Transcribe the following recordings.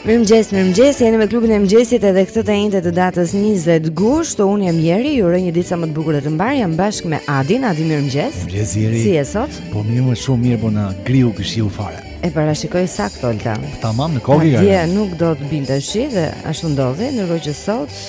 Mirëmëngjes, mirëmëngjes. Jeni me klubin e mëngjesit edhe këtë të enjte të datës 20 gusht. Unë jam Jeri, ju uroj një ditë sa më të bukur dhe të mbarë. Jam bashkë me Adin. Adi, mirëmëngjes. Mirëmëngjes Jeri. Si je sot? Po mirë, shumë mirë, po na griu ky shiu fare. E parashikoi saktë Olta. Tamam në kokë. Dje nuk do të binte shi dhe ashtu ndodhi, ndërkohë që sot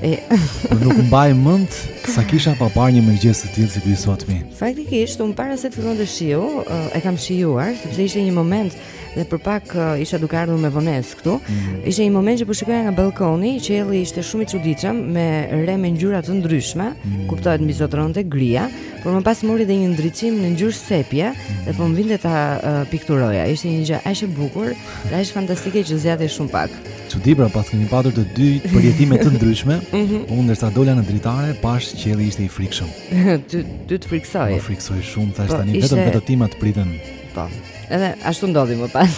e po nuk mbaj mend sa kisha pa parë një mëngjes të tillë si ky i sotmi. Faktikisht, unë para se të fillonte shiu, e kam shijuar sepse ishte një moment dhe për pak uh, isha duke ardhur me vonesë këtu. Mm -hmm. Ishte një moment që po shikoja nga balkoni, qielli ishte shumë i çuditshëm me re me ngjyra të ndryshme, mm -hmm. kuptohet mbizotëronte grija, por më pas mori dhe një ndriçim në ngjyrë sepje mm -hmm. dhe po më vinte ta uh, pikturoja. Ishte një gjë aq e bukur, aq fantastike që zgjati shumë pak. Çudi pra paskemi patur të dy përjetime të ndryshme. Mm -hmm. Unë ndërsa dola në dritare, pashë qielli ishte i frikshëm. Ty ty të frikësoi. Po frikësoi shumë, thashë po, tani vetëm vetëtimat priten. Po. Edhe ashtu ndodhi më pas.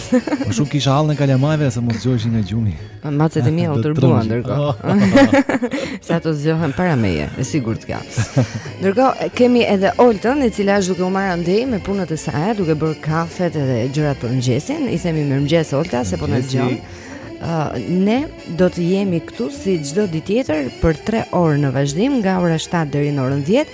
Më shumë kisha hallin e kalamajve se mos zgjoheshin nga gjumi. Po macet e mia u tërbuan ndërkohë. Se ato zgjohen para meje, e sigurtë kjo. Ndërkohë kemi edhe Oltën, e cila është duke u marrë andej me punët e saj, duke bërë kafet edhe gjërat për mëngjesin. I themi mirëmëngjes Olta, se po na dëgjon. Uh, ne do të jemi këtu si çdo ditë tjetër për 3 orë në vazhdim nga ora 7 deri në orën 10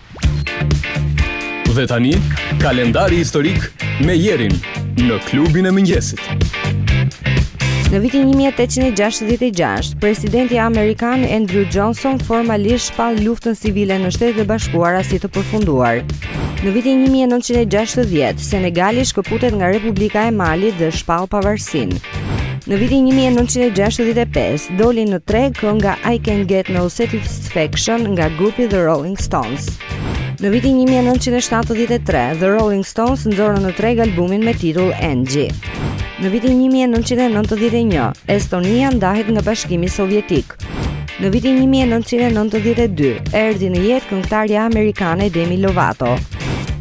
Dhe tani, kalendari historik me Jerin në Klubin e Mëngjesit. Në vitin 1866, presidenti amerikan Andrew Johnson formalisht shpall luftën civile në Shtetet e Bashkuara si të përfunduar. Në vitin 1960, Senegali shkëputet nga Republika e Malit dhe shpall pavarësinë. Në vitin 1965, doli në treg kënga I Can't Get No Satisfaction Section nga grupi The Rolling Stones. Në vitin 1973, The Rolling Stones nxorën në treg albumin me titull Angie. Në vitin 1991, Estonia ndahet nga Bashkimi Sovjetik. Në vitin 1992, erdhi në jetë këngëtarja amerikane Demi Lovato.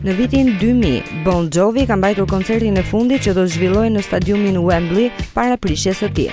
Në vitin 2000, Bon Jovi ka mbajtur koncertin e fundit që do të zhvillohej në stadiumin Wembley para prishjes së tij.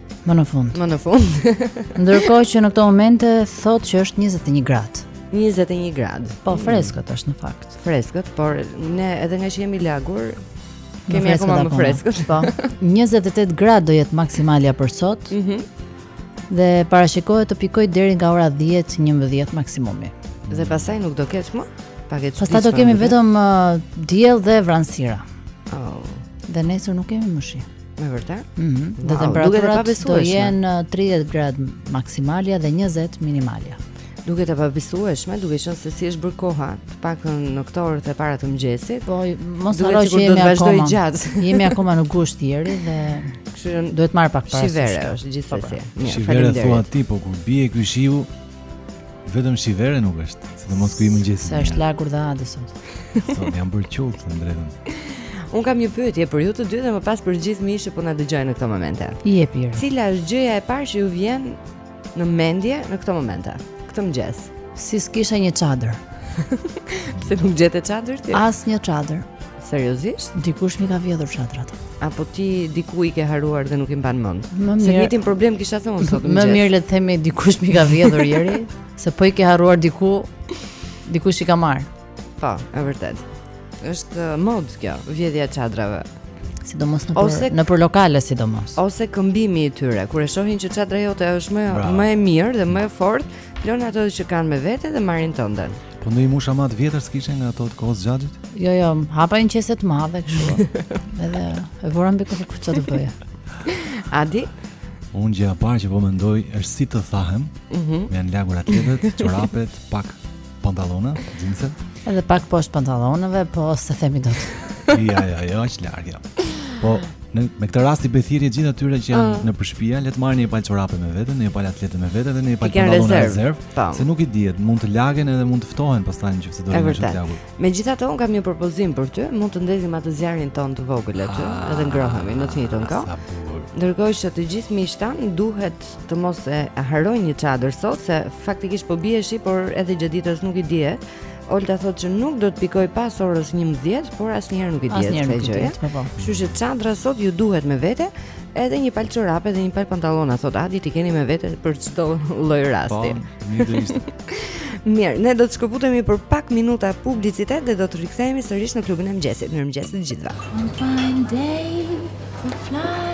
Më në fund. Më në fund. Ndërkohë që në këto momente thotë që është 21 gradë. 21 gradë. Po freskët është në fakt. Freskët, por ne edhe ngaqë jemi lagur kemi akoma më freskët. Po. 28 gradë do jetë maksimalja për sot. Mhm. Mm dhe parashikohet të pikojë deri nga ora 10-11 maksimumi. Dhe pastaj nuk do ketë më? Pastaj do kemi vetëm uh, diell dhe vranësira. Oh. Dhe nesër nuk kemi më shi. Me vërtet? Mhm. Mm dhe wow, temperaturat do jenë 30 uh, grad maksimalja dhe 20 minimalja. Duket e pabesueshme, duke qenë se si është bërë koha, të paktën në këto orët e para të mëngjesit. Po, mos harro që jemi akoma. Gjatë. jemi akoma në gusht Jeri dhe kështu që duhet marrë pak para. Shi vere është gjithsesi. Po, po. Shi vere thua ti, po kur bie ky shiu, Vetëm shi vere nuk është, se do mos ky i mëngjesit. Sa është lagur dhe Adi sot. Sot jam bërë qull të drejtën. Unë kam një pyetje për ju të dy dhe më pas për gjithë miqtë që po na dëgjojnë në këto momente. Jepi, Jeri. Cila është gjëja e parë që ju vjen në mendje në këto momente? Këtë mëngjes. Si s'kisha një çadër. Pse nuk gjete çadër ti? Asnjë çadër. Seriozisht? Dikush m'i ka vjedhur çadrat. Apo ti diku i ke harruar dhe nuk i mban mend? Se të njëjtin problem kisha edhe unë sot më. Më mirë le të themi dikush m'i ka vjedhur Jeri, se po i ke harruar diku, dikush i ka marrë. Po, e vërtetë. Është uh, modë kjo, vjedhja e çadrave. Sidomos në ose, nëpër lokale sidomos. Ose këmbimi i tyre, kur e shohin që çadra jote është më më e mirë dhe më e fortë, Lënë ato që kanë me vete dhe marrin tënden. Po ndonjë mushama të vjetër s'kishe nga ato të kohës së xhaxhit? Jo, jo, hapa një qese të madhe kështu. Edhe e vura mbi kokë çfarë të bëja. Adi? Unë gjëja e parë që po mendoj është si të thahem. Mhm. Më janë lagur atletet, çorapet, pak pantallona, xhinse. Edhe pak poshtë pantallonave, po s'e themi dot. ja, ja, ja, aq lart jo. Po në me këtë rast i bëj thirrje gjithë atyre që janë uh. nëpër shpia, le të marrin një palë çorape me veten, një palë atlete me veten dhe një palë pantallona në rezervë, po. se nuk i dihet, mund të lagen edhe mund të ftohen pastaj nëse do të rrinë të lagur. Megjithatë unë kam një propozim për ty, mund të ndezim atë zjarrin tonë të vogël aty, ah, edhe ngrohemi në të njëjtën kohë. Ndërkohë që të gjithë miqtë tanë duhet të mos e harrojnë një çadër sot se faktikisht po bie shi, por edhe gjatë ditës nuk i dihet. Olta thotë që nuk do të pikojë pas orës 11, por asnjëherë nuk i dihet kësaj gjëje. Asnjëherë po, po. Kështu që çadra sot ju duhet me vete, edhe një palë çorape dhe një palë pantallona thotë Adi t'i keni me vete për çdo lloj rasti. Po, mirë do ishte. Mirë, ne do të shkëputemi për pak minuta publicitet dhe do të rikthehemi sërish në klubin e mëngjesit. Mirëmëngjes të gjithëve. One fine day, we'll fly.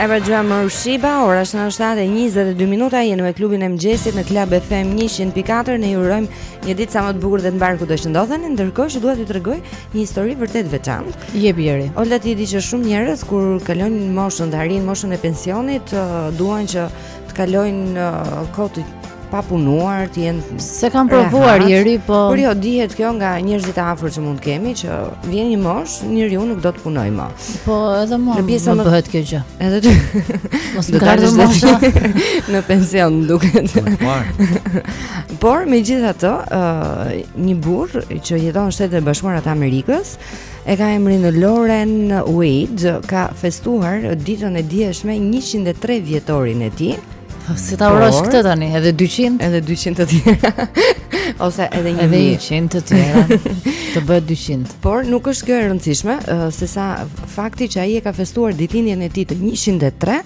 E pra gjuajmë rrushi ba, ora është në 7:22 minuta, jeni me klubin e mëngjesit në Club FM 100.4. Ne ju urojmë një ditë sa më të bukur dhe të mbarë kudo që ndodheni, ndërkohë që dua t'ju tregoj një histori vërtet të veçantë. Jepi Jeri. Olta ti e di që shumë njerëz kur kalojnë moshën, dhe arrijnë moshën e pensionit, duan që Të kalojnë uh, kohën të papunuar, të jenë s'e kam provuar Jeri, po Por jo dihet kjo nga njerëzit e afërt që mund të kemi që vjen një moshë, njeriu nuk do të punojë më. Po edhe më. Në pjesa më bëhet kjo gjë. Edhe ty. Mos të ka ardhur mosha në pension duket. Por megjithatë, uh, një burrë që jeton në Shtetet e Bashkuara të Amerikës, e ka emrin Loren Wade, ka festuar ditën e djeshme 103 vjetorin e tij. Po, si ta urosh këtë tani, edhe 200? Edhe 200 të tjera, ose edhe 100 të tjera, të bëhet 200. Por nuk është kjo e rëndësishme, se sa fakti që ai e ka festuar ditëlindjen e tij të 103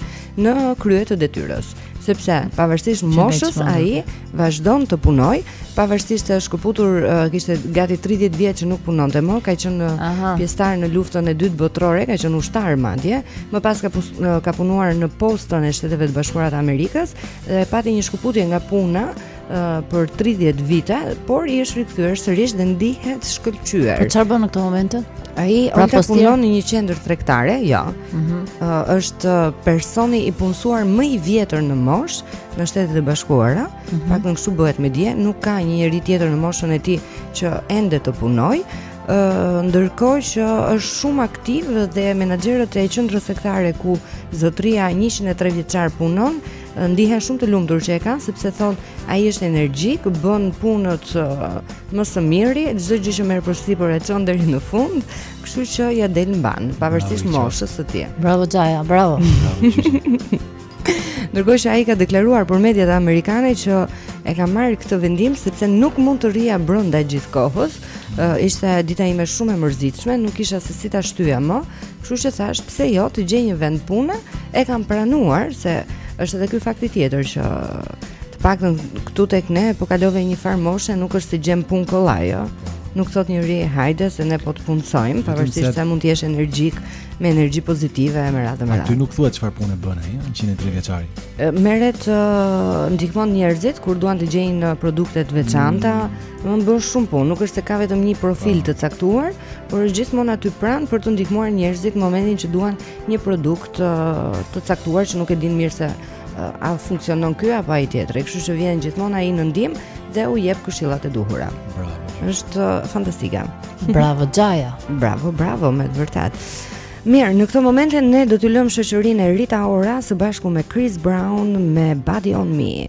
në krye të detyrës. sepse pavarësisht moshës ai vazhdon të punojë, pavarësisht se është shkëputur, uh, kishte gati 30 vjet që nuk punonte më, ka qenë uh, pjesëtar në luftën e dytë botërore, ka qenë ushtar madje, më pas ka pus, uh, ka punuar në postën e Shteteve të Bashkuara të Amerikës dhe pati një shkëputje nga puna për 30 vite, por i është rikthyer sërish dhe ndihet shkëlqyer. Po çfarë bën në këtë moment? Ai pra ata punon në një qendër tregtare, jo. Ëh, mm -hmm. uh, është personi i punësuar më i vjetër në moshë në Shtetet e Bashkuara. Mm -hmm. Të paktën kështu bëhet me dije, nuk ka një njeri tjetër në moshën e tij që ende të punojë ndërkohë që është shumë aktiv dhe menaxherët e qendrës tregtare ku zotëria 103 vjeçar punon Ndihen shumë të lumtur që e kanë sepse thonë ai është energjik, bën punët më së miri, çdo gjë që merr përsipër e çon deri në fund, kështu që ia del mbanë, pavarësisht moshës së tij. Bravo Xhaja, bravo. Ndërkohë që ai ka deklaruar për mediat amerikane që e ka marrë këtë vendim sepse nuk mund të rrija brenda gjithë kohës. Uh, ishte dita ime shumë e mërzitshme, nuk kisha se si ta shtyja më, Kështu që thashë, pse jo të gjej një vend pune, e kanë pranuar se është edhe ky fakti tjetër që të paktën këtu tek ne po kalove një farë moshe, nuk është se gjen punë kollaj, jo. Nuk thotë njeri hajde se ne po të punësojmë, pavarësisht se mund të jesh energjik, me energji pozitive e me radhë me radhë. Aty nuk thuhet çfarë pune bën ai, 103 vjeçari. Merret ndihmon njerëzit kur duan të gjejnë produkte të veçanta, mm. Mm, bën shumë punë, nuk është se ka vetëm një profil po. të caktuar, por është gjithmonë aty pranë për të ndihmuar njerëzit në momentin që duan një produkt të caktuar që nuk e dinë mirë se a funksionon ky apo ai tjetri. Kështu që vjen gjithmonë ai në ndihmë dhe u jep këshillat e duhura. Bravo. Është fantastike. Bravo Xhaja. bravo, bravo me të vërtetë. Mirë, në këto momente ne do t'ju lëmë në shoqërinë e Rita Orës së bashku me Chris Brown me Body on Me.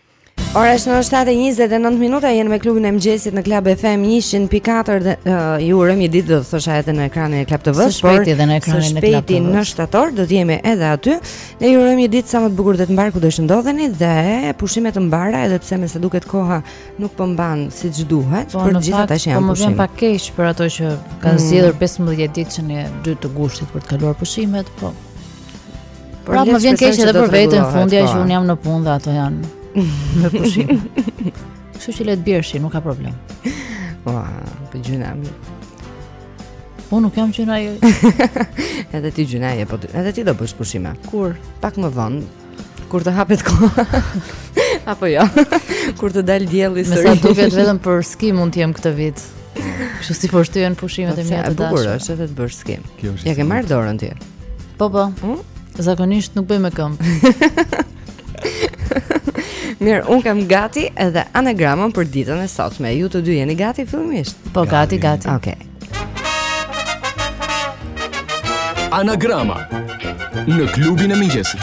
Ora është në 7:29 minuta jemi me klubin e mëngjesit në Club FM 104 dhe uh, ju urojmë një ditë do të thosha edhe në ekranin e Club TV-s. Së shpejti dhe në ekranin e Club TV-s. Së shpejti në shtator do të jemi edhe aty. Ne ju urojmë një ditë sa më të bukur dhe të mbarë kudo që ndodheni dhe pushime të mbara edhe pse mesa duket koha nuk po mban siç duhet, po, për gjithë ata që janë pushim. Po më vjen pak keq për ata që kanë mm. zgjedhur 15 ditëshin e 2 të gushtit për të kaluar pushimet, po Pra më vjen keq edhe për veten fundja që po. un jam në punë dhe ato janë në pushim. Kështu që le të bjerë shi, nuk ka problem. Po, po gjynah mi. Po nuk jam gjynah jo. edhe ti gjynah je, po edhe ti do bësh pushime. Kur? Pak më vonë. Kur të hapet koha. Apo jo. Kur të dal dielli sërish. Me sa duket vetëm për ski mund të jem këtë vit. Kështu si po shtyhen pushimet e mia të dashur. Po, bukur është edhe të bësh ski. Ja ke marr dorën ti. Po po. Hmm? Zakonisht nuk bëj me këmbë. Mirë, un kam gati edhe anagramën për ditën e sotme. Ju të dy jeni gati fillimisht? Po gati, gati. Okej. Okay. Anagrama në klubin e mëngjesit.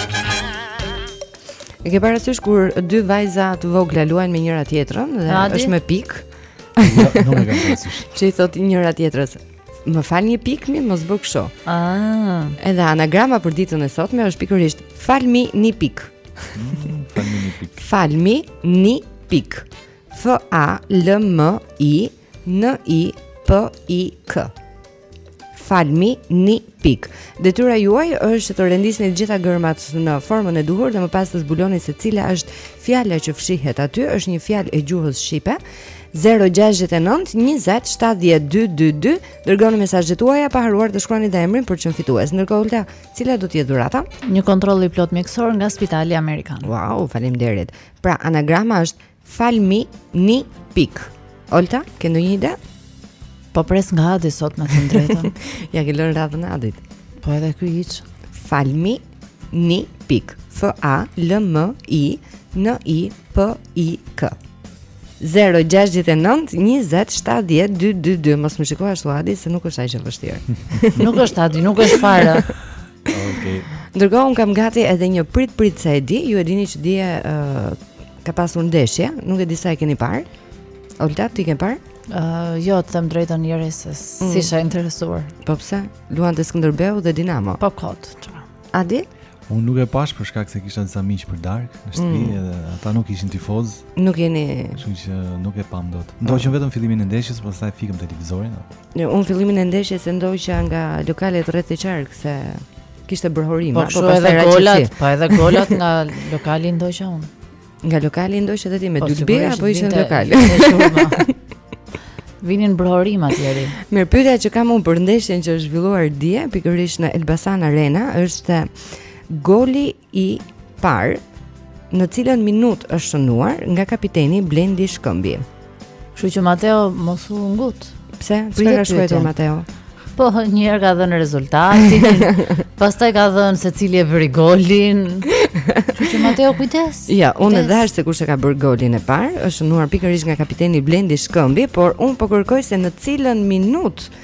E ke parasysh kur dy vajza të vogla luajnë me njëra tjetrën dhe Adi? është me pik? Jo, nuk e kam parasysh. Ç'i thotë njëra tjetrës? Më fal një pikë mi mos bëj kështu. Ah. Edhe anagrama për ditën e sotme është pikërisht falmi ni pik. Mm, falmi ni pik. Falmi ni pik. F A L M I N I P I K. Falmi ni Pik. Detyra juaj është të rendisni të gjitha gërmat në formën e duhur dhe më pas të zbuloni se cila është fjala që fshihet aty, është një fjalë e gjuhës shqipe. 069 20 70 222 dërgoni mesazhet tuaja pa harruar të shkruani dhe emrin për të qenë fitues. Ndërkohë Olta, cila do të jetë dhurata? Një kontroll i plotë mjekësor nga Spitali Amerikan. Wow, faleminderit. Pra, anagrama është Falmi ni pik. Olta, ke ndonjë ide? Po pres nga Adi sot të them të drejtën. ja ke lënë radhën Adit. Po edhe ky hiç. Falmi ni pik. F A L M I N I P I K. 0 6 9 20 70 2 2 2 Mos më shiko ashtu Adi se nuk është aq e vështirë Nuk është Adi, nuk është fare Ok Ndërkohë, unë kam gati edhe një prit prit se e di Ju e dini që dje uh, Ka pasur ndeshje, nuk e di sa e keni parë. Olta, ti ke parë? Ë, uh, jo, të them të drejtën një rëses. Mm. S'isha e interesuar. Po pse? Luante Skënderbeu dhe Dinamo. Po kot. Adi? Unë nuk e pashë për shkak se kisha disa miq për darkë në shtëpi mm. dhe ata nuk ishin tifozë. Nuk jeni. Kështu që nuk e pamë dot. Ndoqëm vetëm fillimin e ndeshjes, pastaj fikëm televizorin. Jo, unë fillimin e ndeshjes e ndoqa nga lokalet rreth e qark se Kishte brohorima, po, po pastaj edhe golat, po edhe golat nga lokali i ndoqa unë. Nga lokali i ndoqe edhe ti me dylbi apo ishe në lokal? Vinin brohorimat deri. Mirë, pyetja që kam unë për ndeshjen që është zhvilluar dje, pikërisht në Elbasan Arena, është goli i parë në cilën minut është shënuar nga kapiteni Blendi Shkëmbi. Kështu që Mateo mos u ngut. Pse? Pse ka shkruar Mateo? Po, një herë ka dhënë rezultatin. Pastaj ka dhënë se cili e bëri golin. Kështu që Mateo kujdes. Ja, unë e dhashë se kush e ka bërë golin e parë, është shënuar pikërisht nga kapiteni Blendi Shkëmbi, por unë po kërkoj se në cilën minutë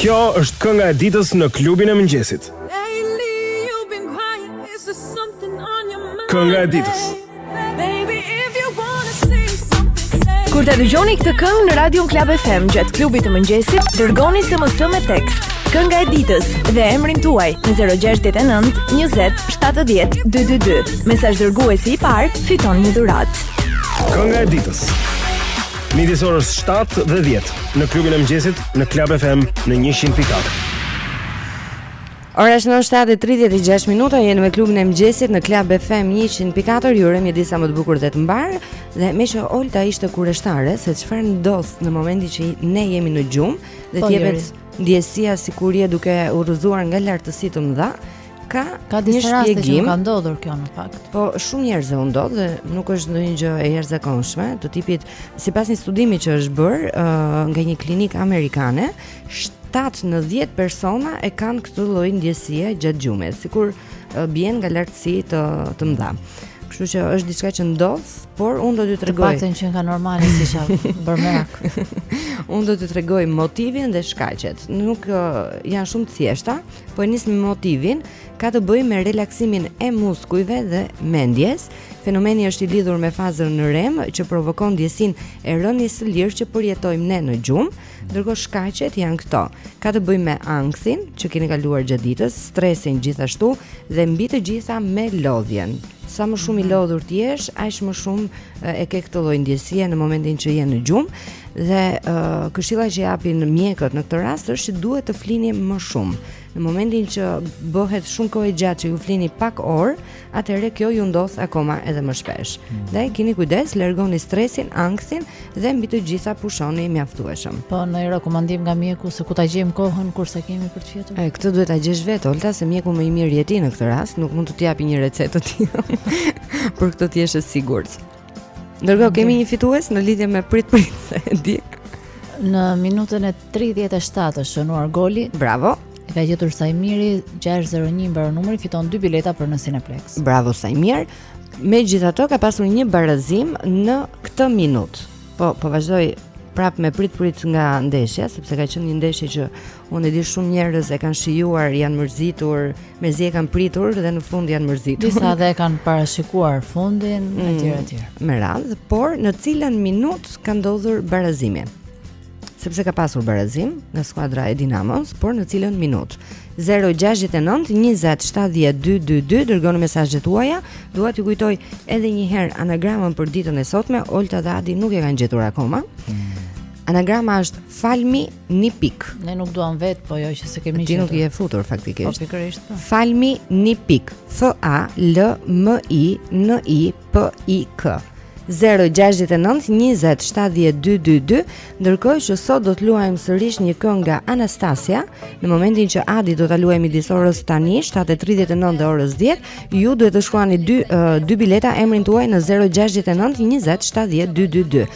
Kjo është kënga e ditës në klubin e mëngjesit. Kënga e ditës. Kur të dëgjoni këtë këngë në Radio Club FM gjatë klubit të mëngjesit, dërgoni SMS me tekst. Kënga e ditës dhe emrin tuaj në 069 20 70 222. Mesazh dërguesi i parë fiton një dhuratë. Kënga e ditës. Midis orës 7 dhe 10 në klubin e mëngjesit në Club FM në 100.4. Ora është 7:36 minuta, jeni me klubin e mëngjesit në Club FM 100.4. Ju urojmë një ditë sa më të bukur dhe të mbarë. Dhe meqë Olta ishte kureshtare se çfarë ndodh në momentin që ne jemi në gjumë dhe po, të jepet ndjesia sikur je duke u rrëzuar nga lartësi të mëdha. Ka ka disa raste që ka ndodhur kjo në fakt. Po shumë njerëzve u ndodh dhe nuk është ndonjë gjë e jashtëzakonshme, të tipit sipas një studimi që është bërë uh, nga një klinikë amerikane, 7 në 10 persona e kanë këtë lloj ndjesie gjatë gjumit, sikur uh, bien nga lartësi të të mëdha. Kështu që është diçka që ndodh, por unë do t'ju tregoj. Të paktën qenka normale se isha bërë merak. unë do t'ju tregoj motivin dhe shkaqet. Nuk uh, janë shumë të thjeshta. Po e nis me motivin, ka të bëjë me relaksimin e muskujve dhe mendjes. Fenomeni është i lidhur me fazën në REM që provokon ndjesinë e rënies së lirë që përjetojmë ne në gjumë, ndërkohë shkaqet janë këto. Ka të bëjë me ankthin që keni kaluar gjatë ditës, stresin gjithashtu dhe mbi të gjitha me lodhjen. Sa më shumë i mhm. lodhur të jesh, aq më shumë e ke këtë lloj ndjesie në momentin që je në gjumë. Dhe uh, këshilla që japin mjekët në këtë rast është që duhet të flini më shumë. Në momentin që bëhet shumë kohë e gjatë që ju flini pak orë, atëherë kjo ju ndodh akoma edhe më shpesh. Mm. Ndaj kini kujdes, largoni stresin, ankthin dhe mbi të gjitha pushoni mjaftueshëm. Po, ndonjë rekomandim nga mjeku se ku ta gjejmë kohën kur s'e kemi për të fjetur. E këtë duhet ta gjesh vetë, Olta, se mjeku më i mirë je ti në këtë rast, nuk mund të të japë një recetë të tillë. për këtë të jesh e sigurt. Ndërkohë kemi një fitues në lidhje me prit prit se e di. Në minutën e 37 është shënuar goli. Bravo. E ka gjetur Saimiri 601 mbaron numri fiton dy bileta për në Cineplex. Bravo Saimir. Megjithatë ka pasur një barazim në këtë minutë. Po po vazhdoj prap me prit prit nga ndeshja sepse ka qenë një ndeshje që Unë e di shumë njerëz e kanë shijuar, janë mërzitur, mezi e kanë pritur dhe në fund janë mërzitur. Disa dhe e kanë parashikuar fundin mm, etj etj. me radhë, por në cilën minutë ka ndodhur barazimi? Sepse ka pasur barazim nga skuadra e Dinamos, por në cilën minutë? 069 20 70 222 dërgoni mesazhet tuaja. Dua t'ju kujtoj edhe një herë anagramën për ditën e sotme, Olta dhe Adi nuk e kanë gjetur akoma. Mm. Anagrama është Falmi ni pik. Ne nuk duam vet, po jo që s'e kemi gjetur. Ti nuk je futur faktikisht. Po pikërisht. Po. Falmi ni pik. F A L M I N I P I K. 0692070222 ndërkohë që sot do të luajmë sërish një këngë nga Anastasia në momentin që Adi do ta luajë midis orës tani 7:39 dhe orës 10 ju duhet të shkruani dy uh, dy bileta emrin tuaj në 0692070222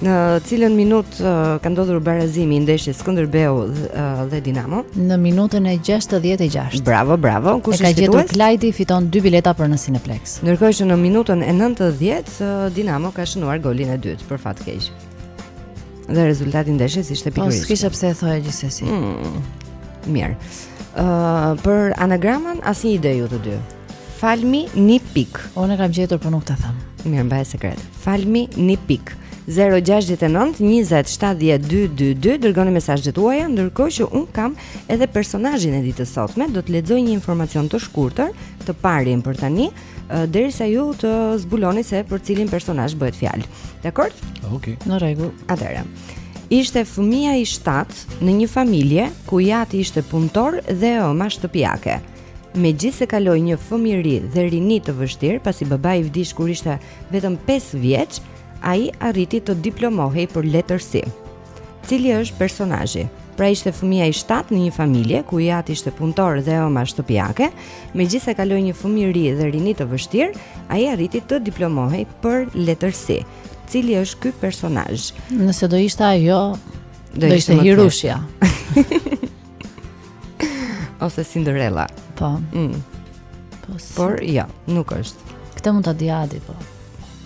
Në cilën minutë uh, ka ndodhur barazimi i ndeshjes Skënderbeu dhe, uh, dhe Dinamo? Në minutën e 66. Bravo, bravo. Kush e ka gjetur Klajdi fiton dy bileta për në Cineplex. Ndërkohë që në minutën e 90 uh, Dinamo ka shënuar golin e dytë për fat keq. Dhe rezultati i ndeshjes ishte po, pikërisht. Po s'kisha pse ta thoja gjithsesi. Mm, mirë. Ë uh, për anagramën asnjë ide ju të dy. Falmi ni pik. Unë e kam gjetur por nuk ta them. Mirë, mbaje sekret. Falmi ni pik. 069 20 70 222 dërgoni mesazhet tuaja ndërkohë që unë kam edhe personazhin e ditës së sotme do të lexoj një informacion të shkurtër të parin për tani derisa ju të zbuloni se për cilin personazh bëhet fjalë. Dakor? Okej. Në rregull. Atëherë. Ishte fëmija i shtatë në një familje ku i ati ishte punëtor dhe e ëma shtëpiake. Megjithëse kaloi një fëmijëri dhe rini të vështirë, pasi babai i vdiq kur ishte vetëm 5 vjeç, ai arriti të diplomohej për letërsi. Cili është personazhi? Pra ishte fëmija i shtatë në një familje, ku i ati ishte punëtor dhe e ëma shtëpiake, megjithëse kaloi një fëmijëri dhe rini të vështirë, ai arriti të diplomohej për letërsi. Cili është ky personazh? Nëse do ishte ajo, do, do ishte, ishte hirushja. Ose Cinderella. Po. Mm. Po. Si. Por jo, ja, nuk është. Këtë mund ta di Adi po.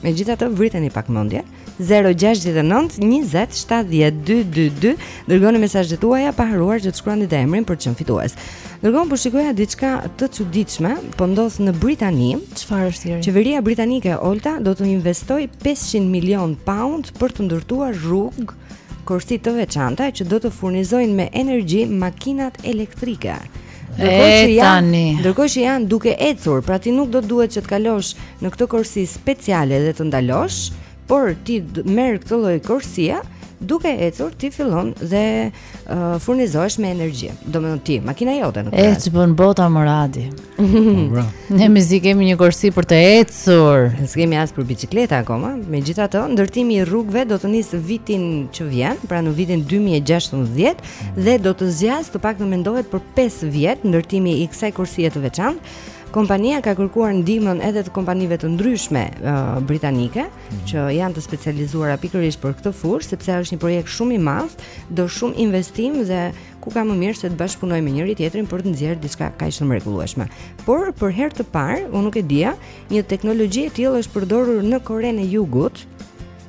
Megjithatë vriteni pak mendjen. 069 20 70 222 dërgoni mesazhet tuaja pa harruar që të shkruani dhe emrin për të qenë fitues. Ndërkohë po shikoja diçka të çuditshme, po ndodh në Britani. Çfarë është thirrje? Qeveria britanike Olta do të investojë 500 milion pound për të ndërtuar rrugë Korsi të veçanta që do të furnizojnë me energji makinat elektrike. Ndërkohë që janë, ndërkohë që janë duke ecur, pra ti nuk do të duhet që të kalosh në këtë korsi speciale dhe të ndalosh, por ti merr këtë lloj korsie duke ecur ti fillon dhe uh, furnizohesh me energji. Domethënë ti, makina jote në këtë. Ec bën bota more Adi. Bra. Ne mezi kemi një korsi për të ecur. Ne s'kemi as për bicikleta akoma. Megjithatë, ndërtimi i rrugëve do të nisë vitin që vjen, pra në vitin 2016 dhe do të zgjasë të paktën mendohet për 5 vjet ndërtimi i kësaj korsie të veçantë. Kompania ka kërkuar ndihmën edhe të kompanive të ndryshme uh, britanike mm -hmm. që janë të specializuara pikërisht për këtë fushë, sepse është një projekt shumë i madh, do shumë investim dhe ku ka më mirë se të bashkëpunojmë me njëri tjetrin për të nxjerrë diçka kaq të mrekullueshme. Por për herë të parë, unë nuk e dija, një teknologji e tillë është përdorur në Korenë e Jugut,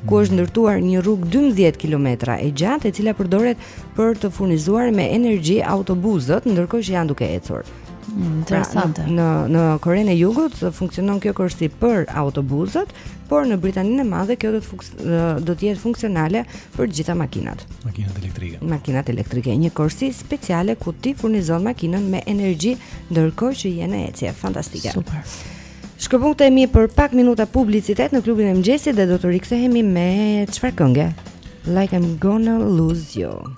ku është ndërtuar një rrugë 12 kilometra e gjatë e cila përdoret për të furnizuar me energji autobuzët ndërkohë që janë duke ecur. Mm, interesante. Pra, në në Korenë e Jugut funksionon kjo korsi për autobuzët, por në Britaninë e Madhe kjo do të do të jetë funksionale për të gjitha makinat. Makinat elektrike. Makinat elektrike, një korsi speciale ku ti furnizon makinën me energji ndërkohë që je në ecje. Fantastike. Super. Shkëputemi për pak minuta publicitet në klubin e mëngjesit dhe do të rikthehemi me çfarë kënge? Like I'm gonna lose you.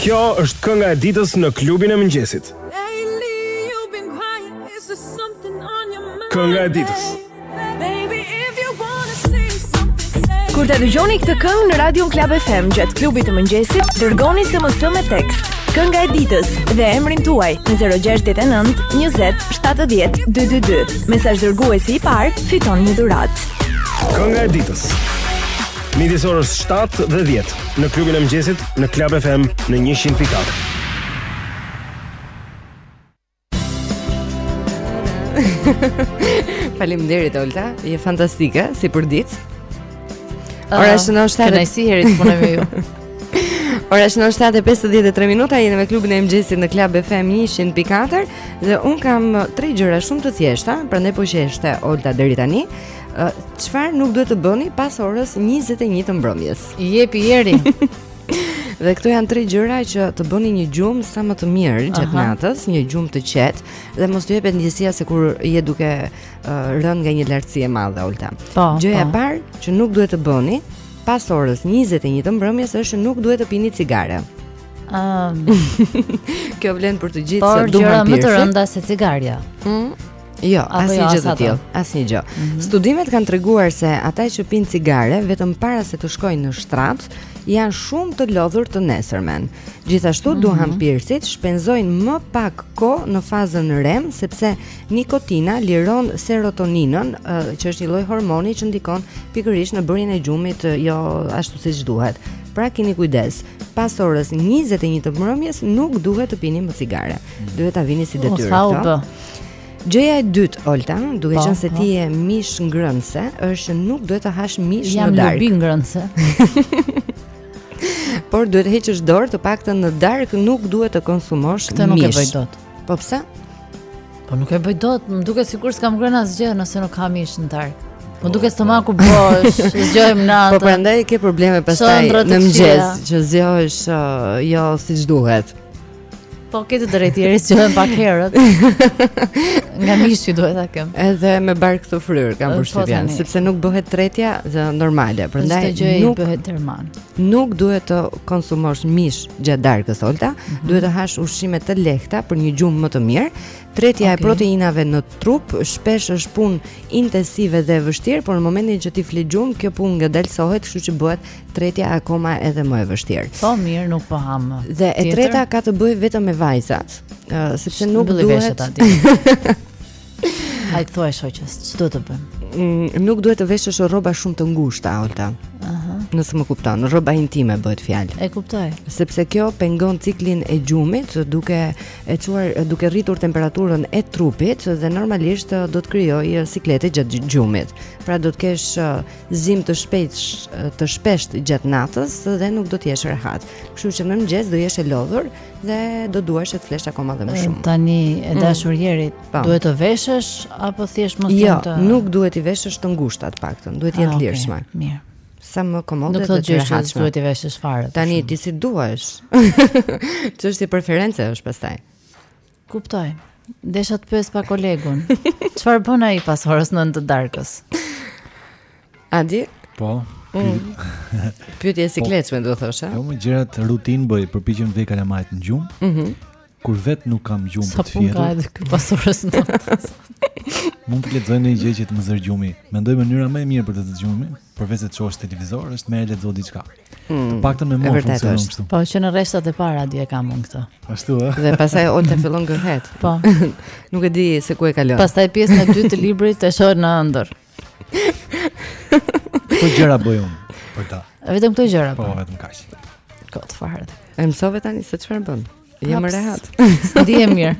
Kjo është kënga e ditës në klubin e mëngjesit. Kënga e ditës. Kur ta dëgjoni këtë këngë në Radio Club FM gjatë klubit të mëngjesit, dërgoni SMS me tekst. Kënga e ditës dhe emrin tuaj në 069 20 70 222. Mesazh dërguesi i parë fiton një dhuratë. Kënga e ditës. Midis orës 7 dhe 10 në klubin e mëngjesit në Club FM në 100.4. Faleminderit Olta, je fantastike si përditë. Ah, Ora shënon 7. Kënaqësi herë të punoj me ju. Ora shënon 7:53 minuta, jeni me klubin e mëngjesit në Club FM 100.4 dhe unë kam tre gjëra shumë të thjeshta, prandaj po qeshte Olta deri tani. Çfarë nuk duhet të bëni pas orës 21 të mbrëmjes? I jepi ieri. Dhe këto janë tre gjëra që të bëni një gjumë sa më të mirë gjatë natës, një gjumë të qetë dhe mos të jepet ndjesia sikur je duke uh, rënë nga një lartësi e madhe Olta. Po, Gjëja e po. parë që nuk duhet të bëni pas orës 21 të mbrëmjes është nuk duhet të pini cigare. Ëm. Kjo vlen për të gjithë duhanpirësit. Por gjëra më të rënda se cigarja. Ëh. Mm. Jo, jo asnjë gjë të tillë, asnjë gjë. Mm -hmm. Studimet kanë treguar se ata që pinë cigare vetëm para se të shkojnë në shtrat janë shumë të lodhur të nesërmen. Gjithashtu mm -hmm. duhanpirësit shpenzojnë më pak kohë në fazën REM sepse nikotina liron serotoninën, që është një lloj hormoni që ndikon pikërisht në bërjen e gjumit jo ashtu siç duhet. Pra keni kujdes. Pas orës 21 të mbrëmjes nuk duhet të pini më cigare. Mm. Duhet ta vini si detyrë. Po, Gjëja e dytë, Olta, duke po, qenë se po. ti je mish ngrënëse, është që nuk duhet të hash mish Jam në darkë. Jam lobi ngrënëse. Por duhet të heqësh dorë, të paktën në darkë nuk duhet të konsumosh mish. Këtë nuk e bëj dot. Po pse? Po nuk e bëj dot, më duket sikur s'kam ngrënë asgjë nëse nuk kam mish në darkë. Më duket stomaku bosh, zgjohem natën. Po prandaj ke probleme pastaj në mëngjes që zgjohesh uh, jo siç duhet. Po ke të drejtë Jeri zgjohem pak herët. Nga mishi duhet ta kem. Edhe me bark të fryrë kam përshtypjen, po, sepse nuk bëhet tretja dhe normale, prandaj nuk bëhet derman. Nuk duhet të konsumosh mish gjatë darkës Olta, mm -hmm. duhet të hash ushqime të lehta për një gjumë më të mirë. Tretja okay. e proteinave në trup shpesh është punë intensive dhe e vështirë, por në momentin që ti fle gjumë, kjo punë ngadalësohet, kështu që bëhet tretja akoma edhe më e vështirë. Po mirë, nuk po ha më. Dhe e treta ka të bëjë vetëm me vajzat, uh, sepse nuk duhet. A i thua shoqës, ç'do të bën? Mm, nuk duhet të veshësh rroba shumë të ngushta, Olta. Aha. Uh -huh. Nëse më kupton, rroba intime bëhet fjalë. E kuptoj. Sepse kjo pengon ciklin e gjumit, duke e çuar duke rritur temperaturën e trupit dhe normalisht do të krijojë siklete gjatë gjumit. Pra do të kesh Zgjim të shpejtë, të shpesht gjatë natës dhe nuk do të jesh rehat. Kështu që në mëngjes do jesh e lodhur dhe do duash të flesh akoma dhe më shumë. Tani e mm. dashur Jerit, mm. Po. duhet të veshësh apo thjesht mos jo, të Jo, nuk duhet të veshësh të ngushta të paktën, duhet të jenë ah, okay. lirshme. Mirë sa më komode dhe të rehatshme. Nuk duhet të veshësh fare. Tani ti si duash. Çështje preference është pastaj? Kuptoj. Desha të pyes pa kolegun. Çfarë bën ai pas orës 9 të darkës? Adi? Po. Mm. Pyetje si po, kleçke do thosh, a? Jo, më gjërat rutinë bëj, përpiqem vë kalamajtë në gjumë. Mhm. Mm kur vetë nuk kam gjumë për të fjetur. Sa punë ka pas orës 9. Mund të lexoj një gjë që të më zërë gjumi. Mendoj mënyra më e mirë për të të gjumë. Përveçse të shohësh televizor, është merr lexo diçka. Hmm, të paktën me mua funksionon kështu. Po që në rreshtat e para dy e kam unë këtë. Ashtu ë. Dhe pastaj Olta fillon gërhet. Po. Nuk e di se ku e ka lënë. Pastaj pjesën e dytë të librit e shoh në ëndërr. Këto gjëra bëj unë për ta. Vetëm këto gjëra. Po, po. vetëm kaq. Kot fare. E mësove tani se çfarë bën? Jam rehat. Ndihem mirë.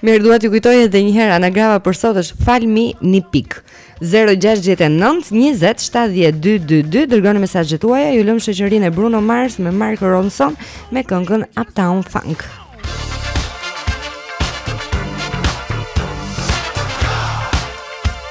Mirë, dua t'ju kujtoj edhe një herë anagrama për sot është falmi ni pik. 069 20 7222 dërgoni mesazhet tuaja, ju lëmë në shoqërinë e Bruno Mars me Mark Ronson me këngën Uptown Funk.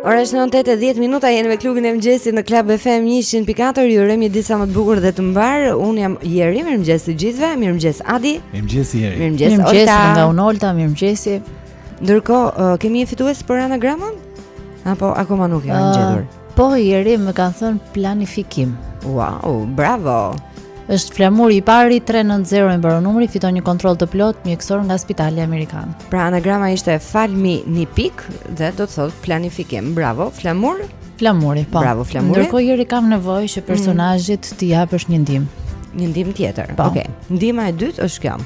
Ora është 9:10 minuta, jeni me klubin e mëngjesit në Club FM 104. Ju urojmë një ditë sa më të bukur dhe të mbarë. Unë jam Jeri, mirëmëngjes të gjithëve. Mirëmëngjes Adi. Mirëmëngjes Jeri. Mirëmëngjes Olta. Mirëmëngjes dhe nga unë Olta, mirëmëngjes. Ndërkohë, uh, kemi një fitues për anagramën? Apo akoma nuk e kanë uh, gjetur? Po, Jeri, më kanë thënë planifikim. Wow, bravo! është Flamuri i pari 390 i mbaron numri fiton një kontroll të plotë mjekësor nga Spitali Amerikan. Pra anagrama ishte falmi ni pik dhe do të thotë planifikim. Bravo, Flamur. Flamuri, po. Bravo, Flamuri. Ndërkohë Jeri kam nevojë që personazhit mm. t'i japësh një ndihmë. Një ndihmë tjetër. Po. Okej. Ndihma e dytë është kjo.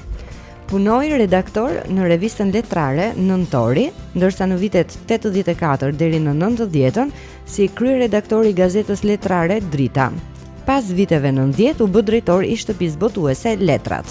Punoi redaktor në revistën letrare Nëntori, ndërsa në vitet 84 deri në 90-ën si kryeredaktor i gazetës letrare Drita. Pas viteve 90 u bë drejtor i shtëpisë botuese Letrat.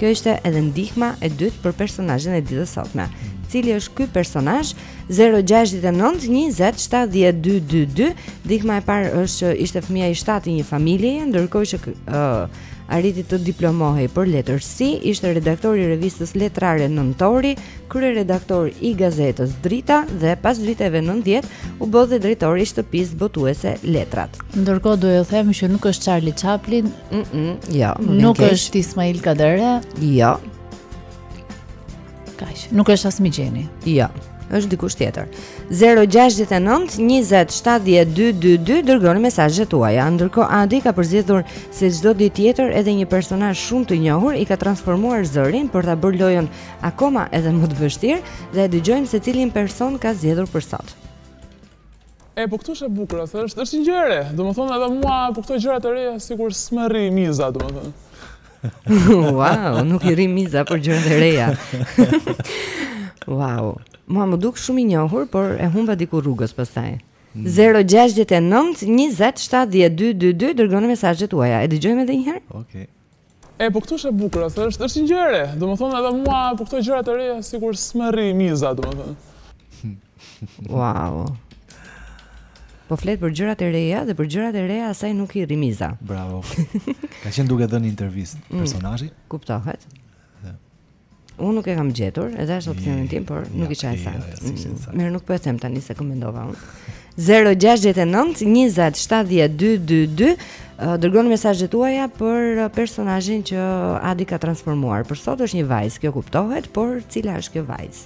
Kjo ishte edhe ndihma e dytë për personazhin e ditës sotme. Cili është ky personazh? 069 20 70 222. Ndihma e parë është që ishte fëmija i shtatë i një familjeje, ndërkohë që uh, arriti të diplomohej për letërsi, ishte redaktor i revistës letrare Nëntori, kryeredaktor i gazetës Drita dhe pas viteve 90 u bë dhe drejtor i shtëpisë botuese Letrat. Ndërkohë do ju them që nuk është Charlie Chaplin, mm -mm, jo, nuk, nuk është Ismail Kadare, jo. Kaq, nuk është as Migjeni. Jo. Është dikush tjetër. 069 20 70 222 dërgoni mesazhet tuaja. Ndërkohë Adi ka përzgjedhur si çdo ditë tjetër edhe një personazh shumë të njohur i ka transformuar zërin për ta bërë lojën akoma edhe më të vështirë dhe e dëgjojmë se cilin person ka zgjedhur për sot. E po këtu është e bukur, është është një gjë e re. Domethënë edhe mua për këto gjërat e reja sikur s'më rri miza, domethënë. wow, nuk i rri miza për gjërat e reja. wow. Mua m'u duk shumë i njohur, por e humba diku rrugës pastaj. 069 20 70 222 dërgoni mesazhet tuaja. E dëgjojmë edhe një herë? Okej. E, po këtu është e bukur, është, është, është një gjë e re. Domethënë edhe mua për këto gjërat e reja sikur s'më rri miza, domethënë Wow. Po flet për gjërat e reja dhe për gjërat e reja asaj nuk i rri miza. Bravo. Ka qenë duke dhënë intervistë mm. personazhi. Mm, kuptohet. Unë nuk e kam gjetur, e dhashë opsionin tim, por nuk ishte i saktë. Mirë, nuk po e them tani se kë mendova unë. 069 20 70 222 dërgoni mesazhet tuaja për personazhin që Adi ka transformuar. Për sot është një vajzë, kjo kuptohet, por cila është kjo vajzë?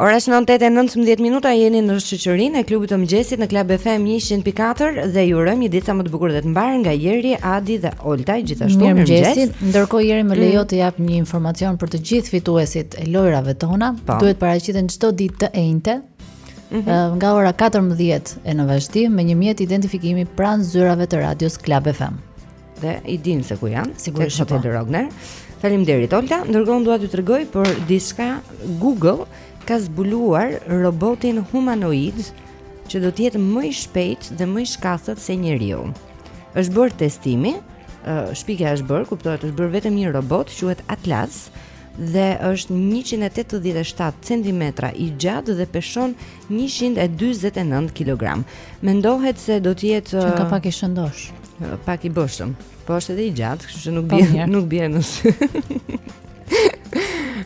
Ora është 9:19 minuta, jeni në shoqërinë e klubit të mëngjesit në Club FM 104 dhe ju urojmë një ditë sa më të bukur dhe të mbarë nga Jeri, Adi dhe Olta gjithashtu në mëngjes. Ndërkohë Jeri më lejo mm. të jap një informacion për të gjithë fituesit e lojrave tona. Po. Duhet paraqiten çdo ditë të enjte. Mm -hmm. nga ora 14 e në vazhdim me një mjet identifikimi pranë zyrave të radios Club FM. Dhe i dinë se ku janë, sigurisht që po. Rogner. Faleminderit Olta, ndërkohë dua t'ju tregoj për diçka Google ka zbuluar robotin humanoid që do të jetë më i shpejtë dhe më i shkathët se njeriu. Është bërë testimi, shpikja është bërë, kuptohet, është bërë vetëm një robot quhet Atlas. dhe është 187 cm i gjatë dhe peshon 149 kg. Mendohet se do të jetë qenka pak i shëndoshë, pak i bëshëm. Po është edhe i gjatë, kështu që nuk po, bie, nuk bie në sy.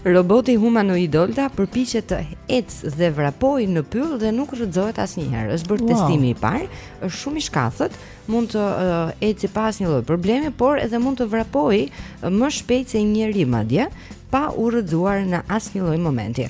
Roboti humanoid Olta përpiqet të ecë dhe vrapojë në pyll dhe nuk rrëzohet asnjëherë. Është bërë wow. testimi i parë, është shumë i shkathët mund të ecë pa asnjë lloj problemi, por edhe mund të vrapojë më shpejt se një njeri madje, pa u rrëzuar në asnjë lloj momenti.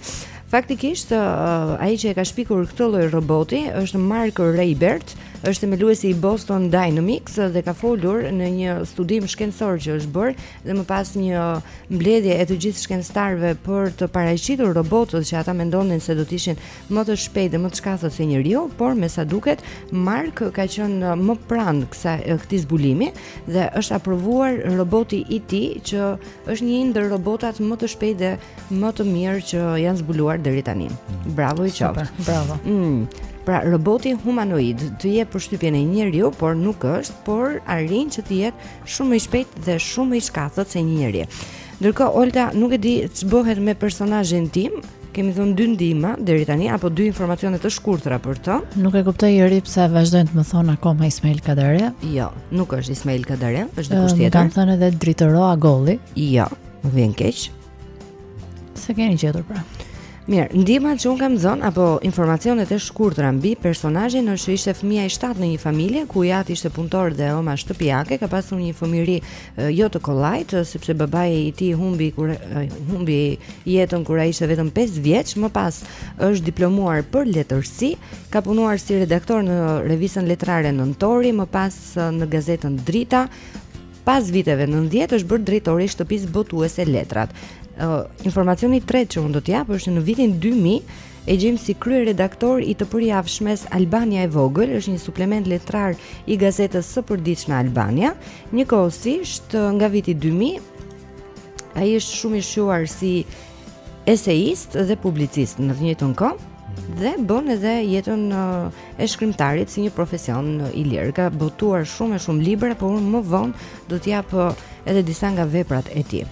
Faktikisht, uh, ai që e ka shpikur këtë lloj roboti është Mark Raibert, është themeluesi i Boston Dynamics dhe ka folur në një studim shkencor që është bërë dhe më pas një mbledhje e të gjithë shkencëtarëve për të paraqitur robotët që ata mendonin se do të ishin më të shpejtë dhe më të shkathët se njeriu, por me sa duket Mark ka qenë më pranë kësaj këtij zbulimi dhe është aprovuar roboti i tij që është një ndër robotat më të shpejtë dhe më të mirë që janë zbuluar deri tani. Mm. Bravo i qoftë. Bravo. Mm. Pra roboti humanoid të jep përshtypjen e një njeriu, por nuk është, por arrin që të jetë shumë më i shpejtë dhe shumë më i shkathët se një njeri. Ndërkohë Olta nuk e di ç'bëhet me personazhin tim. Kemi dhënë dy ndihma deri tani apo dy informacione të shkurtra për të. Nuk e kuptoj Jeri pse vazhdojnë të më thonë akoma Ismail Kadare. Jo, nuk është Ismail Kadare, është dikush tjetër. Kanë thënë edhe Dritëro Agolli. Jo, më vjen keq. S'e keni gjetur pra. Mirë, ndihma që unë kam dhënë apo informacionet e shkurtra mbi personazhin është që ishte fëmija i shtatë në një familje ku i ati ishte punëtor dhe e ëma shtëpiake, ka pasur një fëmijëri jo të kollajt, sepse babai i tij humbi kur humbi jetën kur ai ishte vetëm 5 vjeç, më pas është diplomuar për letërsi, ka punuar si redaktor në revistën letrare Nëntori, më pas në gazetën Drita. Pas viteve 90 është bërë drejtori i shtëpisë botuese Letrat. Uh, informacioni i tretë që unë do të jap është në vitin 2000 E gjejmë si kryeredaktor i të përjavshmes Albania e Vogël, është një suplement letrar i gazetës së përditshme Albania. Njëkohësisht, nga viti 2000, ai është shumë i shquar si eseist dhe publicist në të njëjtën kohë dhe bën edhe jetën e shkrimtarit si një profesion i lirë. Ka botuar shumë e shumë libra, po unë më vonë do të jap edhe disa nga veprat e tij.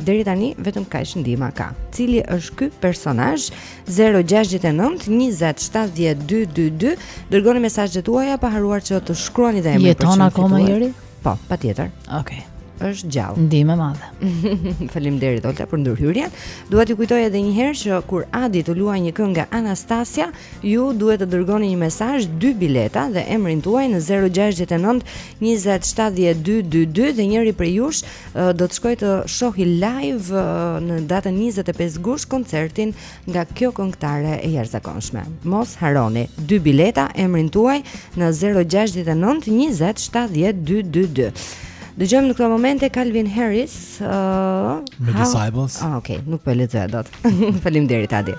Deri tani vetëm kaq ndihma ka. Cili është ky personazh? 069 20 70 222. Dërgoni mesazhet tuaja pa harruar që të shkruani dhe emrin. Jeton akoma Jeri? Po, patjetër. Okej. Okay është gjallë. Ndihmë e madhe. Faleminderit Olta për ndërhyrjen. Dua t'ju kujtoj edhe një herë që kur Adi të luajë një këngë nga Anastasia, ju duhet të dërgoni një mesazh dy bileta dhe emrin tuaj në 069 20 70 222 dhe njëri prej jush do të shkojë të shohi live në datën 25 gusht koncertin nga kjo këngëtare e jashtëzakonshme. Mos harroni, dy bileta emrin tuaj në 069 20 70 222. Dëgjojmë në këto momente Calvin Harris, uh, The how... Disciples. Ah, okay, nuk po e lexoja dot. Faleminderit Adi.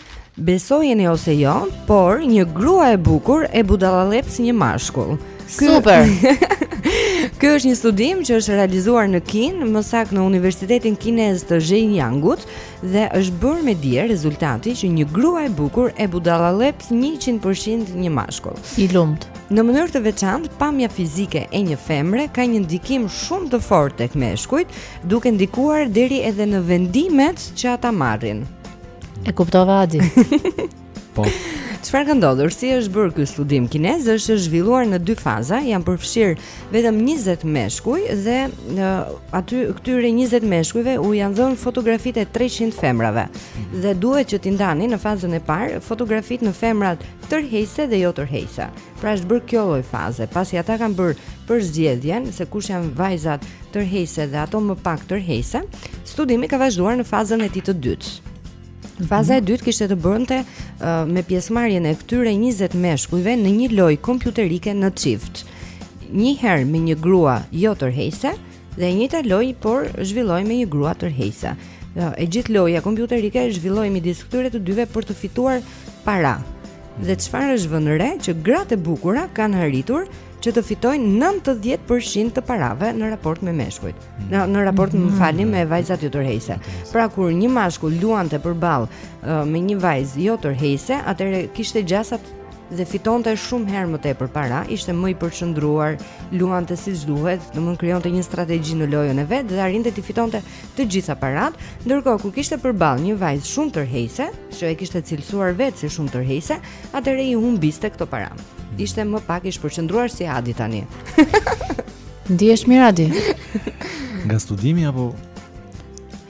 Besojeni ose jo, por një grua e bukur e budallaleps një mashkull. Ky... Super. Ky është një studim që është realizuar në Kinë, më saktë në Universitetin Kinez të Zhejiangut dhe është bërë me dije rezultati që një grua e bukur e budallaleps 100% një mashkull. I lumtë. Në mënyrë të veçantë, pamja fizike e një femre ka një ndikim shumë të fortë tek meshkujt, duke ndikuar deri edhe në vendimet që ata marrin. E kuptova Adi. po. Çfarë ka ndodhur? Si është bërë ky studim kinez? Është zhvilluar në dy faza, janë përfshirë vetëm 20 meshkuj dhe në aty këtyre 20 meshkujve u janë dhënë fotografitë e 300 femrave. Mhm. Dhe duhet që t'i ndanin në fazën e parë fotografitë në femrat tërheqëse dhe jo tërheqëse. Pra është bërë kjo lloj faze, pasi ata kanë bërë përzgjedhjen se kush janë vajzat tërheqëse dhe ato më pak tërheqëse, studimi ka vazhduar në fazën e tij të dytë. Faza e dytë kishte të bënte uh, me pjesëmarrjen e këtyre 20 meshkujve në një lojë kompjuterike në çift. Një herë me një grua jo tërheqëse, Dhe e njëjta lojë, por zhvillohej me një grua tërheqëse. E gjithë loja kompjuterike zhvillohej midis këtyre të dyve për të fituar para. Dhe çfarë është vënë re që gratë e bukura kanë arritur që të fitojnë 90% të parave në raport me meshkujt. Mm. Në në raport mm. më falni me vajzat jo tërheqëse. Pra kur një mashkull luante përballë me një vajzë jo tërheqëse, atëherë kishte gjasat dhe fitonte shumë herë më tepër para, ishte më i përqendruar, luante siç duhet, domthonë krijonte një strategji në lojën e vet dhe arrinte t'i fitonte të gjitha parat, ndërkohë kur kishte përballë një vajzë shumë tërheqëse, që e kishte cilësuar vetë si shumë tërheqëse, atëherë i humbiste këto para. Ishte më pak i shpërqendruar si Adi tani. Ndihesh mirë Adi? Nga studimi apo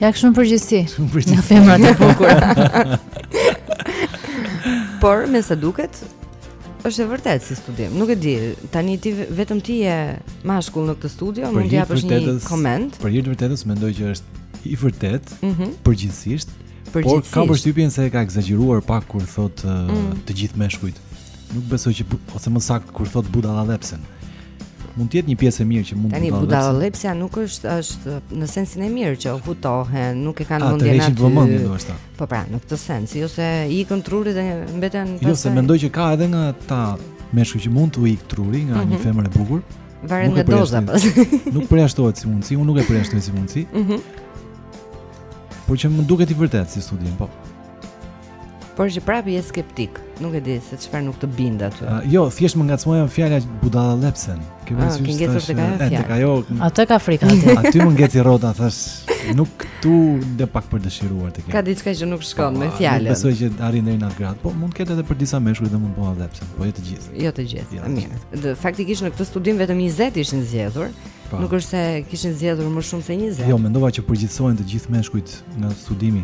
Ja kështu në përgjithësi. Në përgjithësi. Nga femrat e bukura. Por me sa duket është e vërtetë si studim. Nuk e di, tani ti vetëm ti je mashkull në këtë studio, mund të japësh një koment. Për hir të vërtetës mendoj që është i vërtetë, mm -hmm. përgjithësisht. Por kam përshtypjen se e ka ekzagjeruar pak kur thotë mm. të gjithë meshkujt. Nuk besoj që ose më saktë kur thotë budallallepsen. mund të jetë një pjesë e mirë që mund të ndodhë. Tani budallallepsja nuk është është në sensin e mirë që hutohen, nuk e kanë ah, mendjen aty. Po pra, po pra, në këtë sens, jo se ikin trutë dhe mbeten pastaj. Jo se mendoj që ka edhe nga ata meshkuj që mund t'u ikë truri nga mm -hmm. një mhm. femër e bukur. Varet nga doza pas. Nuk përjashtohet si mundësi, unë nuk e përjashtoj si mundësi. Mhm. Mm por që më duket i vërtetë si studim, po. Por që prapë je skeptik, nuk e di se çfarë nuk të bind aty. Uh, jo, thjesht më ngacmoi fjala budallallepsen. Ke vënë sy të tash. E tek ajo. Atë ka frikë aty. aty më ngeci rrota thashë, nuk këtu le pak për dëshiruar të kem. Ka diçka që nuk shkon me fjalën. Nuk besoj që arrin deri në atë gradë, po mund të ketë edhe për disa meshkuj dhe mund budallallepsen, po jo të gjithë. Jo të gjithë. Jo, Mirë. Faktikisht në këtë studim vetëm 20 ishin zgjedhur. Po. Nuk është se kishin zgjedhur më shumë se 20. Jo, mendova që përgjithësohen të gjithë meshkujt nga studimi.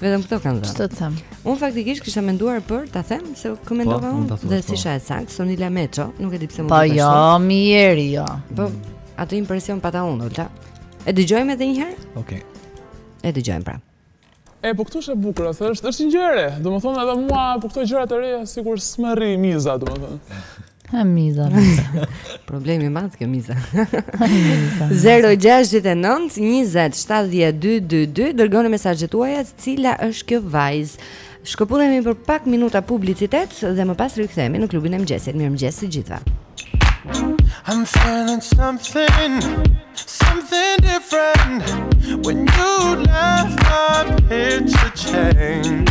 Vetëm këto kanë dhënë. Ç'të them? Unë faktikisht kisha menduar për ta them se kë mendova po, unë dhe si po. isha e saktë, Sonila Meço, nuk e di pse më po, duhet ashtu. Po jo, mirë jo. Po atë impresion pata unë, Olta. E dëgjojmë edhe një herë? Okej. Okay. E dëgjojmë pra. E po këtu është e bukur, thashë është një gjë e re. Domethënë edhe mua për këto gjëra të reja sikur s'më rri miza, domethënë. Ha miza. Problemi i madh kjo miza. 069 20 70 222 dërgoni mesazhet tuaja, cila është kjo vajzë? Shkëputemi për pak minuta publicitet dhe më pas rikthehemi në klubin e mëngjesit. Mirëmëngjes të gjithëve. I'm feeling something something different when you left my picture changed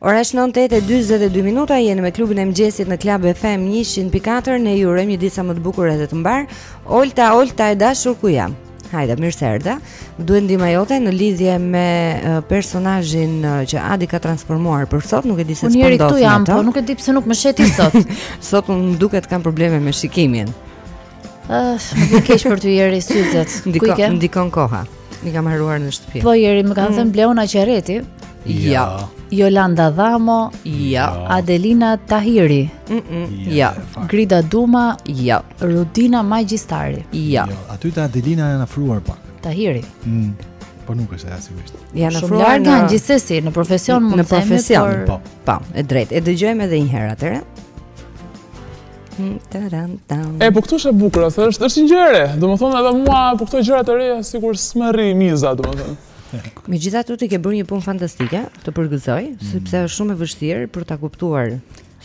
Ora është 9:42 minuta, jeni me klubin e mëngjesit në Club FM 100.4, ne ju urojmë një ditë sa më të bukur edhe të mbarë. Olta, Olta e dashur ku jam? Hajde, mirë se erdha. Duhet ndihma jote në lidhje me personazhin që Adi ka transformuar për sot, nuk e di se çfarë do të thotë. Unë këtu jam, po nuk e di pse nuk më shihni sot. sot më duket kam probleme me shikimin. Ëh, më vjen keq për ty Jeri, syzet. Ndikon, ndikon koha. I kam harruar në shtëpi. Po Jeri, më kanë mm. thënë Bleona Qereti. Jo. Jolanda Dhamo. Jo. Adelina Tahiri. Mm -mm. Jo. Grida Duma. Jo. Rudina Magjistari. Jo. jo. Aty te Adelina janë afruar pak. Tahiri. Mm. Po nuk është e asimisht. Janë shumë larg nga... gjithsesi në profesion mund të themi, por po, po, e drejtë. E dëgjojmë edhe një herë atëherë. E, po këtu është e bukura, se është, është një gjë e re, domethënë edhe mua, për këto gjëra të reja, sikur s'më rri miza, domethënë. Megjithatë ti ke bërë një punë fantastike, të përgëzoj, mm. sepse është shumë e vështirë për ta kuptuar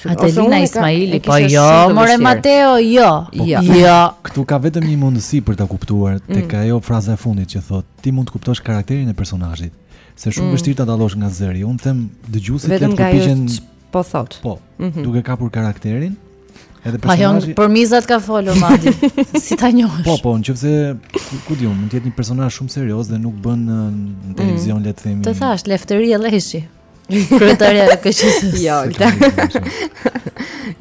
Adelina Ismaili, po jo, more Mateo, jo, po, jo. jo. Këtu ka vetëm një mundësi për ta kuptuar, mm. tek ajo fraza e fundit që thotë, ti mund të kuptosh karakterin e personazhit, se shumë mm. vështirë të dallosh nga zëri, unë them dëgjuesit të përpiqen... Po thotë. Po. Mm -hmm. Duke kapur karakterin. Edhe po, personazhi. Pa për mizat ka folur Madi. si ta njohësh? Po, po, nëse ku, ku diun, mund të jetë një personazh shumë serioz dhe nuk bën në, në televizion, mm. le të themi. Të thashë Lefteri Lleshi. Kryetarja e KQZ-së. Jo, Olta.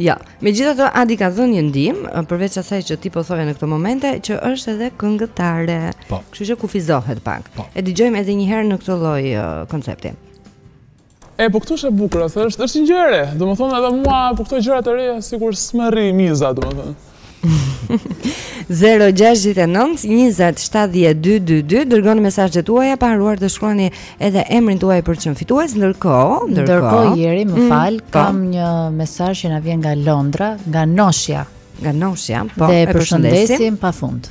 Jo. Megjithatë Adi ka dhënë një ndihmë, përveç asaj që ti po thoje në këto momente, që është edhe këngëtare. Po. Kështu që kufizohet pak. Po. E dëgjojmë edhe një herë në këtë lloj uh, koncepti. E po këtu është e bukura, se është është një gjë e re. Domethënë edhe mua për këto gjëra të reja sikur s'më rri miza, domethënë. 0-6-9-27-12-2 Dërgoni mesazhet tuaja Pa harruar të shkruani edhe emrin tuaj për të qenë fitues ndërkohë Ndërkohë Jeri më mm, fal po. Kam një mesazh që na vjen nga Londra Nga Noshja Nga Noshja po, Dhe e përshëndesim pa fund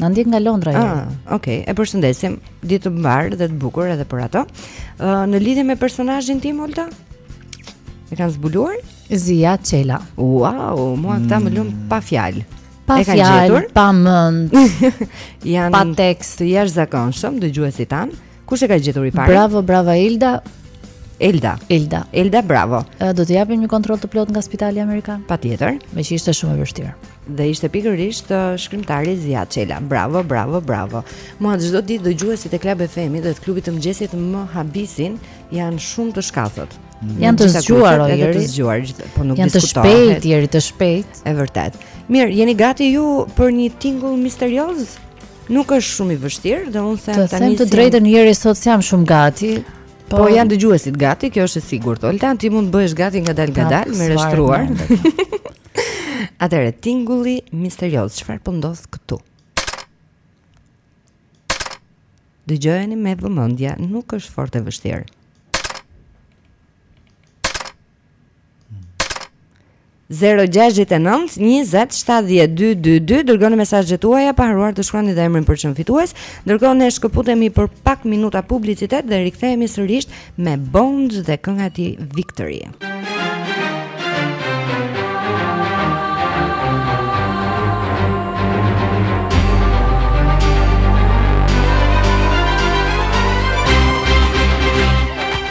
Na ndjek nga Londra ju. Ah, okay. E përshëndesim. Ditë të mbarë dhe të bukur edhe për ato. Ë uh, në lidhje me personazhin tim Olta? E kanë zbuluar? Zija Çela. Wow, mua këta mm. më lënë pa fjalë. Pa fjalë, pa mend. Janë pa tekst të jashtëzakonshëm dëgjuesit tanë. Kush e ka gjetur i pari? Bravo, bravo Elda. Elda. Elda. Elda, bravo. A, do të japim një kontroll të plotë nga Spitali Amerikan? Patjetër. Meqë ishte shumë e vështirë. Dhe ishte pikërisht uh, shkrimtari Zija Çela. Bravo, bravo, bravo. Mua çdo ditë dëgjuesit e Club FM-it dhe të Klubit të Mëngjesit më habisin janë shumë të shkathët. Mm. Janë të zgjuar o Jeri, janë të zgjuar, po nuk diskutohet. Janë të shpejtë, Jeri të shpejtë. Është vërtet. Mirë, jeni gati ju për një tingull misterioz? Nuk është shumë i vështirë dhe unë them tani. Të them të drejtën Jeri sot jam shumë gati. Po, po janë dëgjuesit gati, kjo është e sigurt. Olta, ti mund të bëhesh gati ngadalë ngadalë me rreshtuar. Atëherë tingulli misterioz, çfarë po ndodh këtu? Dëgjojeni me vëmendje, nuk është fort e vështirë. 0-6-9-20-70-222 Dërgoni mesazhet tuaja Pa harruar të shkruani dhe emrin për çmim fitues Ndërkohë ne shkëputemi për pak minuta publicitet Dhe rikthehemi sërisht me Bond dhe kënga e tij Victory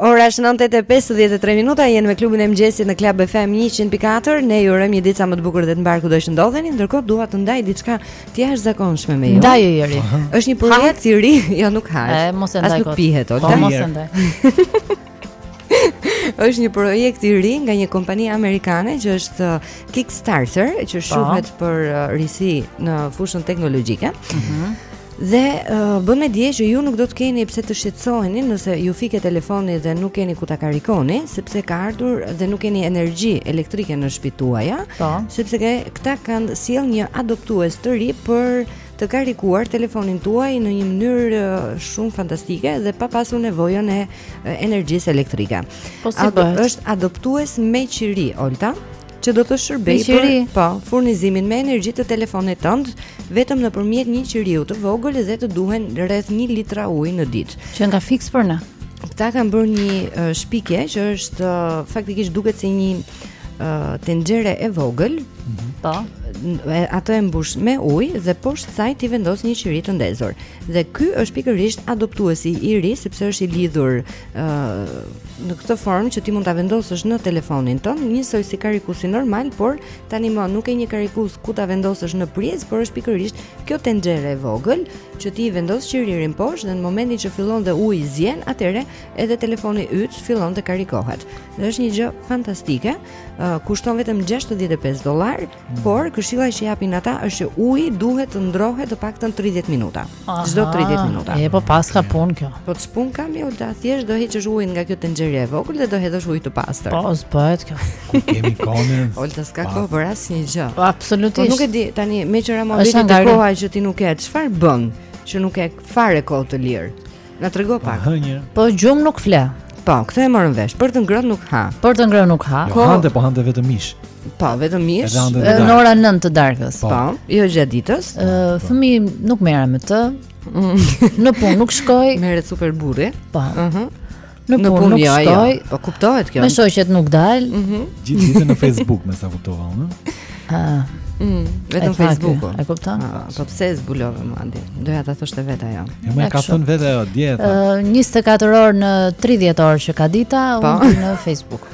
Ora është 9:53 minuta, jeni me klubin e mëngjesit në Club FM 104. Ne ju urojmë një ditë sa më të bukur dhe të mbarë kudo që ndodheni. Ndërkohë dua të ndaj diçka të jashtëzakonshme me ju. Ndaje Jeri. Është një projekt i ri, jo nuk hahet. E mos e ndaj. As nuk pihet, ose po, mos e ndaj. është një projekt i ri nga një kompani amerikane që është uh, Kickstarter, që po. shquhet për uh, risi në fushën teknologjike. Mhm. Dhe uh, bën me dije që ju nuk do të keni pse të shqetësoheni nëse ju fiket telefoni dhe nuk keni ku ta karikoni, sepse ka ardhur dhe nuk keni energji elektrike në shpitë tuaja, po. sepse ke, këta kanë sjellë një adoptues të ri për të karikuar telefonin tuaj në një mënyrë shumë fantastike dhe pa pasur nevojën e energjisë elektrike. Po si Ad, është adoptues me qiri, Olta? që do të shërbejë për po, furnizimin me energji të telefonit tënd vetëm nëpërmjet një qiriu të vogël dhe të duhen rreth 1 litra ujë në ditë. Qenka fiks për ne. Këta kanë bërë një uh, shpikje që është uh, faktikisht duket si një uh, tenxhere e vogël. Mhm. Po. Mm atë e mbush me ujë dhe poshtë saj ti vendos një qiri të ndezur. Dhe ky është pikërisht adoptuesi i ri sepse është i lidhur në këtë formë që ti mund ta vendosësh në telefonin tënd, njësoj si karikuesi normal, por tanimë nuk ke një karikus ku ta vendosësh në prizë, por është pikërisht kjo tenxhere e vogël që ti vendos qiririn poshtë dhe në momentin që fillon dhe uji zien, atëherë edhe telefoni yt fillon të karikohet. Dhe është një gjë fantastike, uh, kushton vetëm 65 dollarë. Por këshilla që japin ata është që uji duhet të ndrohet të paktën 30 minuta. Çdo 30 minuta. E po paska punë kjo. Po çfarë pune ka moj Olta, thjesht do heqësh ujin nga kjo tenxhere e vogël dhe do hedhësh ujë të pastër. Po s'bëhet kjo. Ku kemi kohën? Olta s'ka kohë për asnjë gjë. Po absolutisht. Po nuk e di tani meqë ra moj vjen te koha që ti nuk ke çfarë bën që nuk ke fare kohë të lirë. Na trego pak. Hënje. Po gjumë nuk fle. Po, këtë e morëm vesh. Për të ngrënë nuk ha. Për të ngrënë nuk ha. Jo, po hante, po hante vetëm mish. Po, vetëm mish. Në ora 9 të darkës. Po, po jo gjatë ditës. Ë, fëmi nuk merrem me të. Mm. Në punë nuk shkoj. Merret super burri. Po. Ëh. Në punë pun, nuk ja, shkoj. Ja. Po kuptohet kjo. Me shoqet nuk dal. Mhm. Mm Gjithë ditën në Facebook me sa kuptova unë. Ah. Mm, vetëm Facebook. E kupton? Ah, po pse e zbulove më aty? Doja ta thoshte vetë ajo. Jo, më ka thënë vetë ajo dje. Ë, uh, 24 orë në 30 orë që ka dita po. unë në Facebook.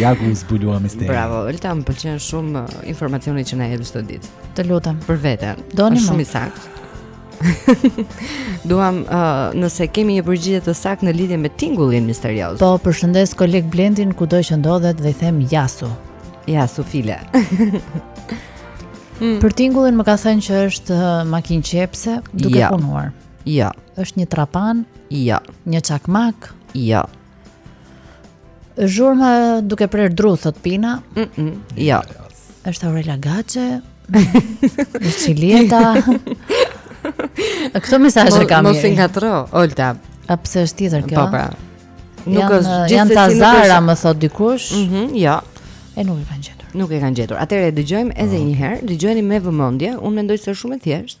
Ja ku u zbulua misteri. Bravo, Elta, më pëlqen shumë uh, informacioni që na jep çdo ditë. Të lutem. Për veten. Doni shumë i saktë. Duam uh, nëse kemi një përgjigje të saktë në lidhje me tingullin misterioz. Po, përshëndes kolegun Blendin kudo që ndodhet dhe i them Jasu. Jasu file. mm. Për tingullin më ka thënë që është uh, makinë qepëse duke punuar. Jo. Është një trapan? Jo. Një çakmak? Jo. Zhurma duke prerë dru, thotë Pina. Mm -mm, jo. Është Aurela Gaçe. Është Çiljeta. Këto mesazhe kam. Mos i ngatërro, Olta. A, pse është tjetër kjo? Po, pra. Nuk është gjithsesi Jonida Zara, më thotë dikush. Mhm, mm jo. E nuk e kanë gjetur. Nuk e kanë gjetur. Atëherë dëgjojmë edhe oh. një herë, dëgjojeni me vëmendje. Unë mendoj se është shumë e thjeshtë.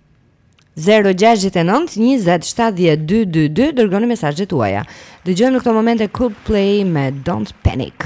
0-6-9-20-70-222 Dërgoni mesazhet tuaja Dëgjojmë në këto momente Coldplay me Don't Panic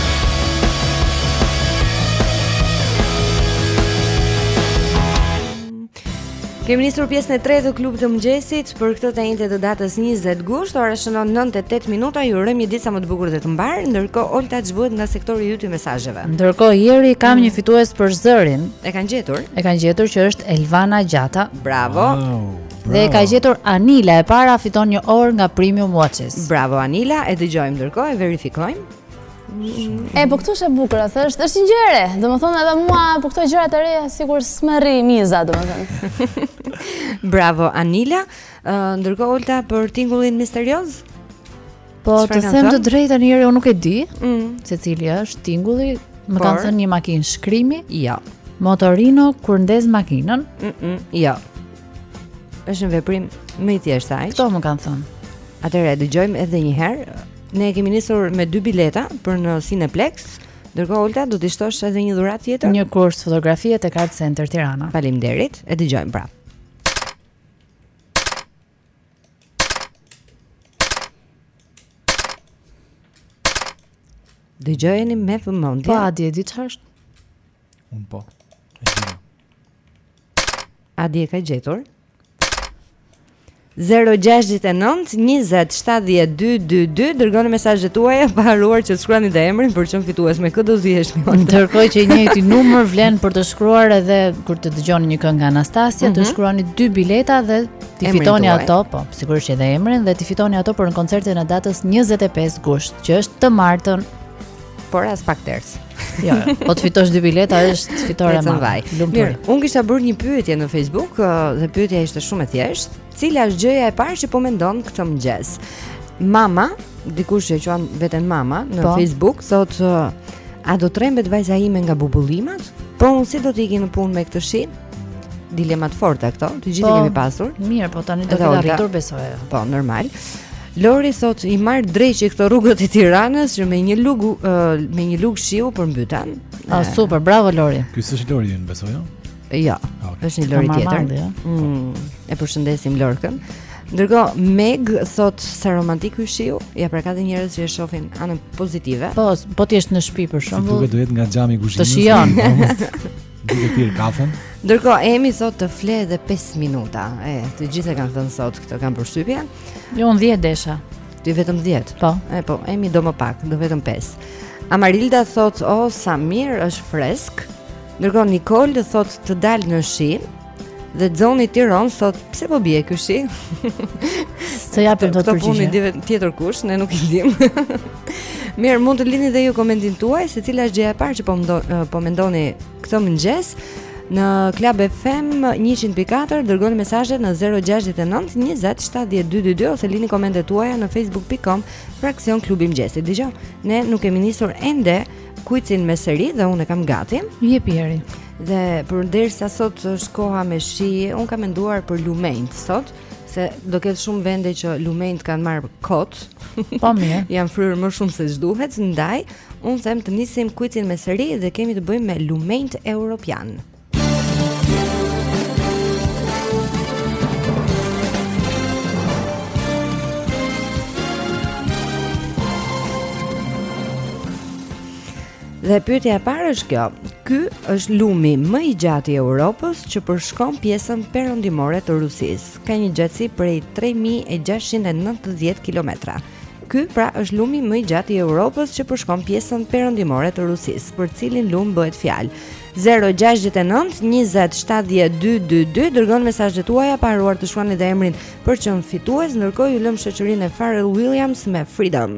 Kemi nisur pjesën e tretë të klubit të mëngjesit për këtë të enjte të datës 20 gusht, ora shënon 9:08 minuta. Ju urojmë një ditë sa më të bukur dhe të mbarë. Ndërkohë Olta ç'bëhet nga sektori yt i mesazheve. Ndërkohë Jeri kam mm. një fitues për zërin. E kanë gjetur? E kanë gjetur që është Elvana Gjata. Bravo. Wow. Dhe e ka gjetur Anila e para fiton një orë nga Premium Watches. Bravo Anila, e dëgjojmë ndërkohë e verifikojmë. E, po këtu është e bukura, atë është, është një gjë e re. Domethënë edhe mua, po këto gjëra të reja, sikur s'më rri miza, domethënë. Bravo, Anila. Ndërkohë, Olta, për tingullin misterioz? Po, të them të drejtën Jeri, unë nuk e di, mm. se cili është tingulli, më kanë thënë një makinë shkrimi, jo. Motorino, kur ndez makinën, jo. është një veprim më i thjeshtë, ajqë? Këto më kanë thënë. Atëherë dëgjojmë edhe një herë, Ne e kemi nisur me dy bileta për në Cineplex. Ndërkohë Olta, do t'i shtosh edhe një dhuratë tjetër? Një kurs fotografie te Art Center Tirana. Faleminderit. E dëgjojmë prap. Dëgjojeni me vëmendje. Po, Adi e di ç'është? Unë po. E gjeta. Adi e ka gjetur? 0-6-9-20-70-222 Dërgoni mesazhet tuaja Pa harruar që të shkruani dhe emrin Për që në fitues me këtë do zi është një Ndërkohë që i njëjti numër vlen për të shkruar Edhe kur të dëgjoni një këngë nga Anastasia mm -hmm. Të mhm. shkruani dy bileta dhe t'i fitoni ato Po, sigurisht që edhe emrin Dhe t'i fitoni ato për në koncertin e datës 25 gusht Që është të martën por as pak ters. Jo, jo. po të fitosh dy bileta është fitore më vaj. Mirë, unë kisha bërë një pyetje në Facebook uh, dhe pyetja ishte shumë e thjeshtë, cila është gjëja e parë që po mendon këtë mëngjes? Mama, dikush që quan veten mama në po. Facebook thotë uh, a do trembet vajza ime nga bubullimat? Po unë si do të iki në punë me këtë shi? Dilema të forta këto, të gjithë po, kemi pasur. Mirë, po tani do ketë arritur besoj. Po, normal. Lori thotë i marrtë dreqi këto rrugët e Tiranës që me një lugë me një lugë shiu përmbyten. Ah super, bravo Lori. Ky s'është Lori unë besoj, jo? Jo. Ah, okay. Është një Lori tjetër. Ja. Mm, e përshëndesim Lorkën. Ndërkohë, Meg thotë sa romantik ky shiu, ja pra ka dhe njerëz që e shofin anën pozitive. Po, po të jesh në shpi për shembull. Si duke duhet nga xhami i guzhinës. Të shijon. Duke pirë kafen. Ndërkohë Emi thotë të fle edhe 5 minuta. E, të gjithë e kanë thënë sot këtë kam përshtypje. Jo, unë 10 desha. Ti vetëm 10. Po. E po, Emi do më pak, do vetëm 5. Amarilda thotë, "O oh, sa mirë është fresk." Ndërkohë Nikol thotë të dal në shi. Dhe Xhoni Tiron thotë, pse po bie ky shi? S'të japim dot përgjigje. Këto punë i di tjetërkush, ne nuk i dimë. Mirë, mund të lini dhe ju komentin tuaj se cila është gjëja e parë që po mdo, po mendoni këtë mëngjes në Club FM 104 dërgoni mesazhet në 069 20 70 222 ose lini komentet tuaja në facebook.com fraksion klubi i mëngjesit. Dëgjo, ne nuk kemi nisur ende Kuicin me seri dhe unë e kam gati. Jepi Eri. Dhe përderisa sot është koha me shi, unë kam menduar për lumenjtë sot se do ketë shumë vende që lumenjtë kanë marrë kot. Po mirë. Janë fryrë më shumë se ç'duhet, ndaj unë them të nisim kuicin me seri dhe kemi të bëjmë me lumenjtë europian. Dhe pyetja e parë është kjo. Ky është lumi më i gjatë i Europës që përshkon pjesën perëndimore të Rusisë. Ka një gjatësi prej 3690 kilometra. Ky pra është lumi më i gjatë i Europës që përshkon pjesën perëndimore të Rusisë, për cilin lum bëhet fjalë. Zero gjashtëdhjetë e nëntë njëzet shtatëdhjetë dy njëzet e dy dërgoni mesazhet tuaja pa harruar të shkruani dhe emrin për të qenë fitues ndërkohë ju lëmë në shoqërinë e Pharrell Williams me Freedom.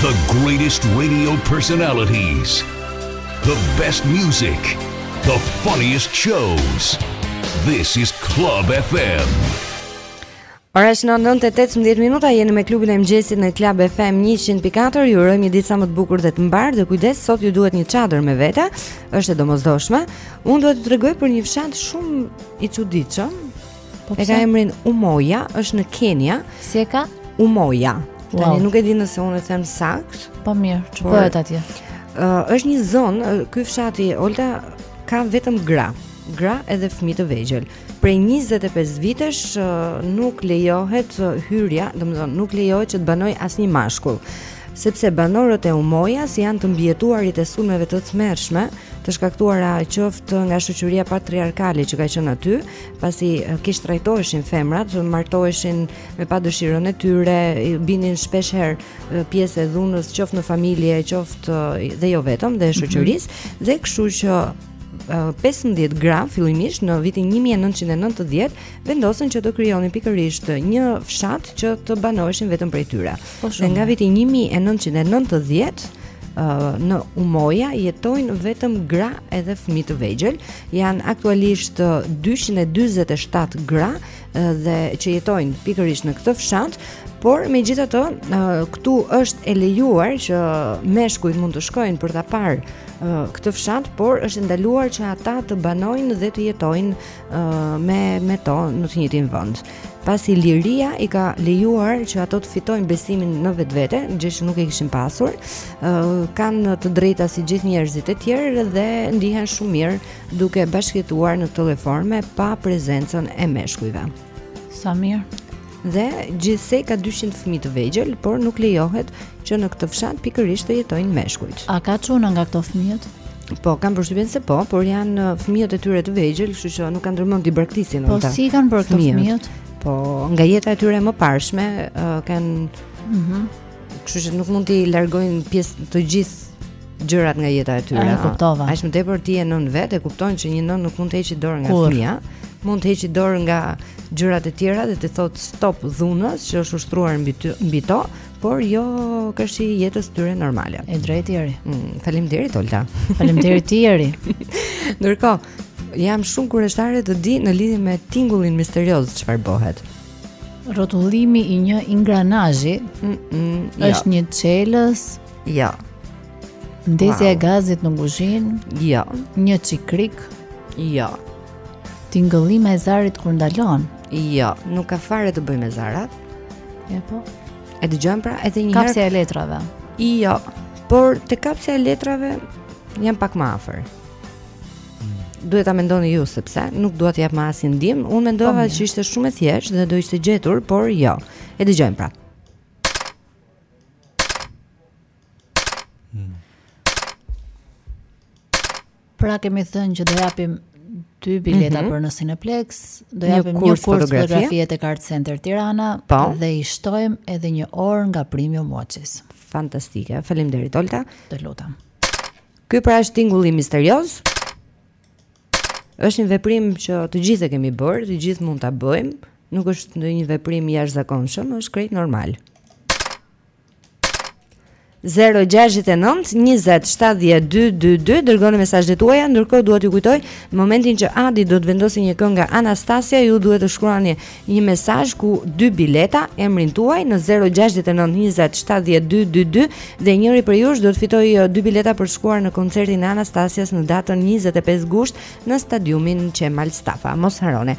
The greatest radio personalities. The best music. The funniest shows. This is Club FM. Ora është 9:18 minuta, jeni me klubin e mëngjesit në Club FM 104. Ju urojmë një ditë sa më të bukur dhe të mbarë. Dhe kujdes, sot ju duhet një çadër me vete. Është e domosdoshme. Unë do t'ju tregoj për një fshat shumë i çuditshëm, Po e ka emrin Umoja, është në Kenia. Si e ka? Umoja. Wow. Tani nuk e di nëse unë e them saktë. Po mirë, ç'bëhet atje? Ë uh, është një zonë, ky fshati Olta ka vetëm gra, gra edhe fëmijë të vegjël. Prej 25 vitesh uh, nuk lejohet uh, hyrja, domethënë nuk lejohet që të banojë asnjë mashkull sepse banorët e Umojas janë të mbijetuarit e sulmeve të tmerrshme, të shkaktuara qoftë nga shoqëria patriarkale që ka qenë aty, pasi keqtrajtoheshin femrat, martoheshin me pa dëshirën e tyre, binin shpesh herë pjesë e dhunës, qoftë në familje, qoftë dhe jo vetëm, dhe e mhm. shoqërisë, mm -hmm. dhe kështu që 15 gra fillimisht në vitin 1990 vendosën që të krijonin pikërisht një fshat që të banoheshin vetëm prej tyre. Po shumë. Dhe nga viti 1990 në Umoja jetojnë vetëm gra edhe fëmijë të vegjël. Janë aktualisht 247 gra dhe që jetojnë pikërisht në këtë fshat, por megjithatë këtu është e lejuar që meshkujt mund të shkojnë për ta parë këtë fshat, por është e ndaluar që ata të banojnë dhe të jetojnë me me to në të njëjtin vend. pasi liria i ka lejuar që ato të fitojnë besimin në vetvete, gjë që nuk e kishin pasur, kanë të drejta si gjithë njerëzit e tjerë dhe ndihen shumë mirë duke bashkëjetuar në këtë formë pa prezencën e meshkujve. Sa mirë. Dhe gjithsej ka 200 fëmijë të vegjël, por nuk lejohet që në këtë fshat pikërisht të jetojnë meshkujt. A ka çuna nga këto fëmijët? Po, kam përshtypjen se po, por janë uh, fëmijët e tyre të vegjël, kështu që nuk kanë ndërmend t'i braktisin ata. Po si i kanë bërë këto fëmijët? Po, nga jeta e tyre e mëparshme, uh, kanë Mhm. Mm kështu që nuk mund t'i largojnë pjesë të gjithë gjërat nga jeta e tyre. E, a. kuptova. Aq më tepër ti je nënë vetë e kupton që një nënë nuk mund të heqë dorë nga Kurrë. fëmija, mund të heqë dorë nga gjërat e tjera dhe të thotë stop dhunës që është ushtruar mbi ty, mbi to, por jo kështu si jetës tyre normale. E drejtë Jeri. Mm, Faleminderit Olta. Faleminderit ti Jeri. Ndërkohë, jam shumë kureshtare të di në lidhje me tingullin misterioz çfarë bëhet. Rrotullimi i një ingranazhi mm -mm, jo. është një çelës. Jo. Ndezja wow. e gazit në kuzhinë. Jo. Një çikrik. Jo. Tingëllima e zarit kur ndalon. Jo, nuk ka fare të bëjë me zarat. Ja po. E dëgjojmë pra edhe një herë. Kapsja e letrave. Jo, por te kapsja e letrave janë pak më afër. Hmm. Duhet ta mendoni ju sepse nuk dua të jap më asnjë ndihmë. Unë mendova po, se ishte shumë e thjeshtë dhe do ishte gjetur, por jo. E dëgjojmë pra. Pra kemi thënë që do japim dy bileta mm -hmm. për në Cineplex, do japim një kurs, një kurs fotografie, fotografie tek Art Center Tirana po. dhe i shtojmë edhe një orë nga Premium Watches. Fantastike. Faleminderit Olta. Të lutem. Ky pra është tingulli misterioz. Është një veprim që të gjithë e kemi bërë, të gjithë mund ta bëjmë. Nuk është ndonjë veprim i jashtëzakonshëm, është krejt normal. 0-6-9-20-70-222 Dërgoni mesazhet tuaja Ndërkohë duhet t'ju kujtoj Në momentin që Adi do të vendosë një këngë nga Anastasia Ju duhet të shkruani një mesazh ku dy bileta Emrin tuaj në 0-6-9-20-70-222 Dhe njëri prej jush do të fitojë uh, dy bileta Për të shkuar në koncertin e Anastasias Në datën 25 gusht Në stadiumin Qemal Stafa Mos harroni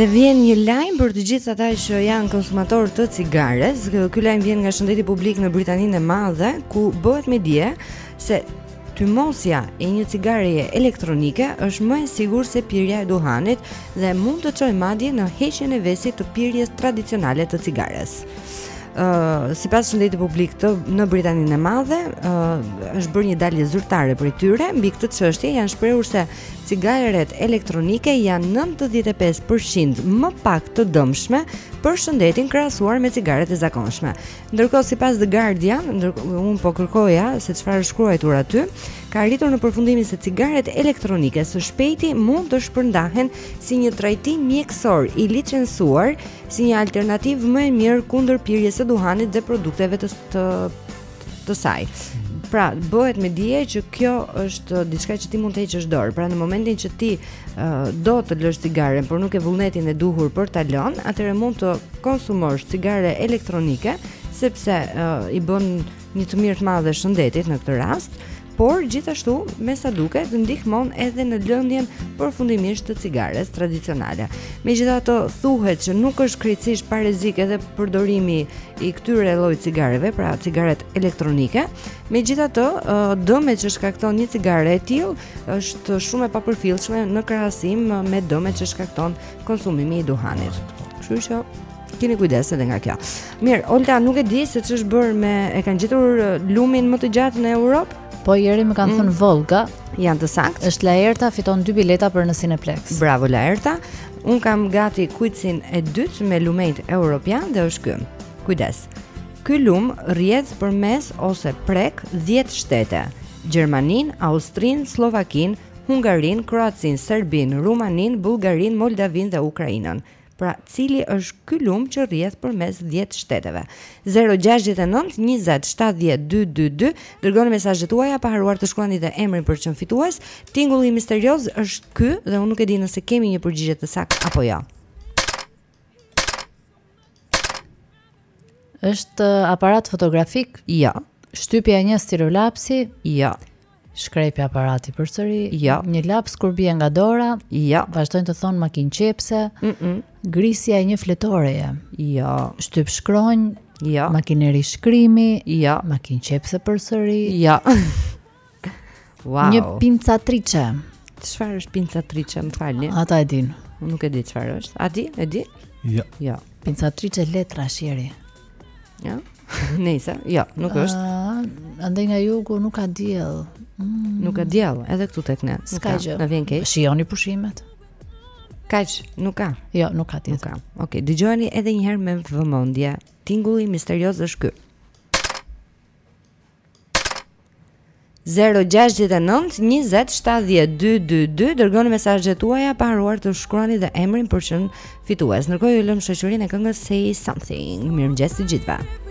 Dhe vjen një lajm për të gjithë ata që janë konsumatorë të cigares. Ky lajm vjen nga Shëndeti Publik në Britaninë e Madhe, ku bëhet me dije se Tymosja e një cigareje elektronike është më e sigurt se pirja e duhanit dhe mund të çojë madje në heqjen e vesit të pirjes tradicionale të cigares. Ëh, uh, sipas shëndetit publik të në Britaninë e Madhe, ëh, uh, është bërë një dalje zyrtare prej tyre mbi këtë çështje, janë shprehur se cigaret elektronike janë 95% më pak të dëmshme për shëndetin krahasuar me cigaret e zakonshme. Ndërkohë sipas The Guardian, unë po kërkoja se çfarë është shkruar aty, ka arritur në përfundimin se cigaret elektronike së shpejti mund të shpërndahen si një trajtim mjekësor i licencuar si një alternativë më e mirë kundër pirjes së duhanit dhe produkteve të të, të saj. Pra, bëhet me dije që kjo është diçka që ti mund të heqësh dorë. Pra në momentin që ti do të lësh cigaren, por nuk ke vullnetin e duhur për ta lënë, atëherë mund të konsumosh cigare elektronike, sepse uh, i bën një të mirë të madhe shëndetit në këtë rast, por gjithashtu me sa duket ndihmon edhe në lënien përfundimisht të cigares tradicionale. Megjithatë thuhet që nuk është krejtësisht pa rrezik edhe përdorimi i këtyre lloj cigareve, pra cigaret elektronike. Megjithatë, dëmet që shkakton një cigare e tillë është shumë e papërfillshme në krahasim me dëmet që shkakton konsumimi i duhanit. Kështu që keni kujdes edhe nga kjo. Mirë, Olta nuk e di se ç'është bërë me e kanë gjetur lumin më të gjatë në Europë. Po Jeri më kanë mm. thënë Volga, janë të saktë. Është Laerta fiton dy bileta për në Cineplex. Bravo Laerta. Unë kam gati kuicin e dytë me lumenjtë europian dhe është ky. Kujdes. Ky lum rrjedh përmes ose prek 10 shtete. Gjermaninë, Austrinë, Sllovakinë, Hungarinë, Kroacinë, Serbinë, Rumaninë, Bullgarinë, Moldavinë dhe Ukrainën. Pra, cili është ky lum që rrjedh përmes 10 shteteve? 069 20 70 222 dërgoni mesazhet tuaja pa harruar të shkruani dhe emrin për të qenë fitues. Tingulli misterioz është ky dhe unë nuk e di nëse kemi një përgjigje të saktë apo jo. Është uh, aparat fotografik? Jo. Shtypja e një stilolapsi? Jo. Shkrepje aparati përsëri? Jo. Një laps kur bie nga dora? Jo. Vazhdojnë të thonë makinë qepse? Mm -mm. Grisja e një fletoreje? Jo. Shtypshkronjë? Jo. Makineri shkrimi? Jo. Makinë qepse përsëri? Jo. Wow. Një pincatrice. Çfarë është pincatrice, më falni? Ata e dinë. Unë nuk e di çfarë është. A di? E di? Jo. Jo. Pincatrice letrash Jeri. Jo. Nëse, jo, nuk është. Uh, andaj nga jugu nuk ka diell. Mm. Nuk ka diell, edhe këtu tek ne. S'ka gjë. Na vjen keq. Shijoni pushimet. Kaq, nuk ka. Jo, nuk ka tjetër. Nuk ka. Okej, okay, dëgjojeni edhe një herë me vëmendje. Tingulli misterioz është ky. 0-6-9-20-7-22-22 Dërgoni mesazhet tuaja pa harruar të shkruani dhe emrin për të qenë fitues Ndërkohë ju lëmë në shoqërinë e këngës Say Something Mirëmëngjes të gjithëve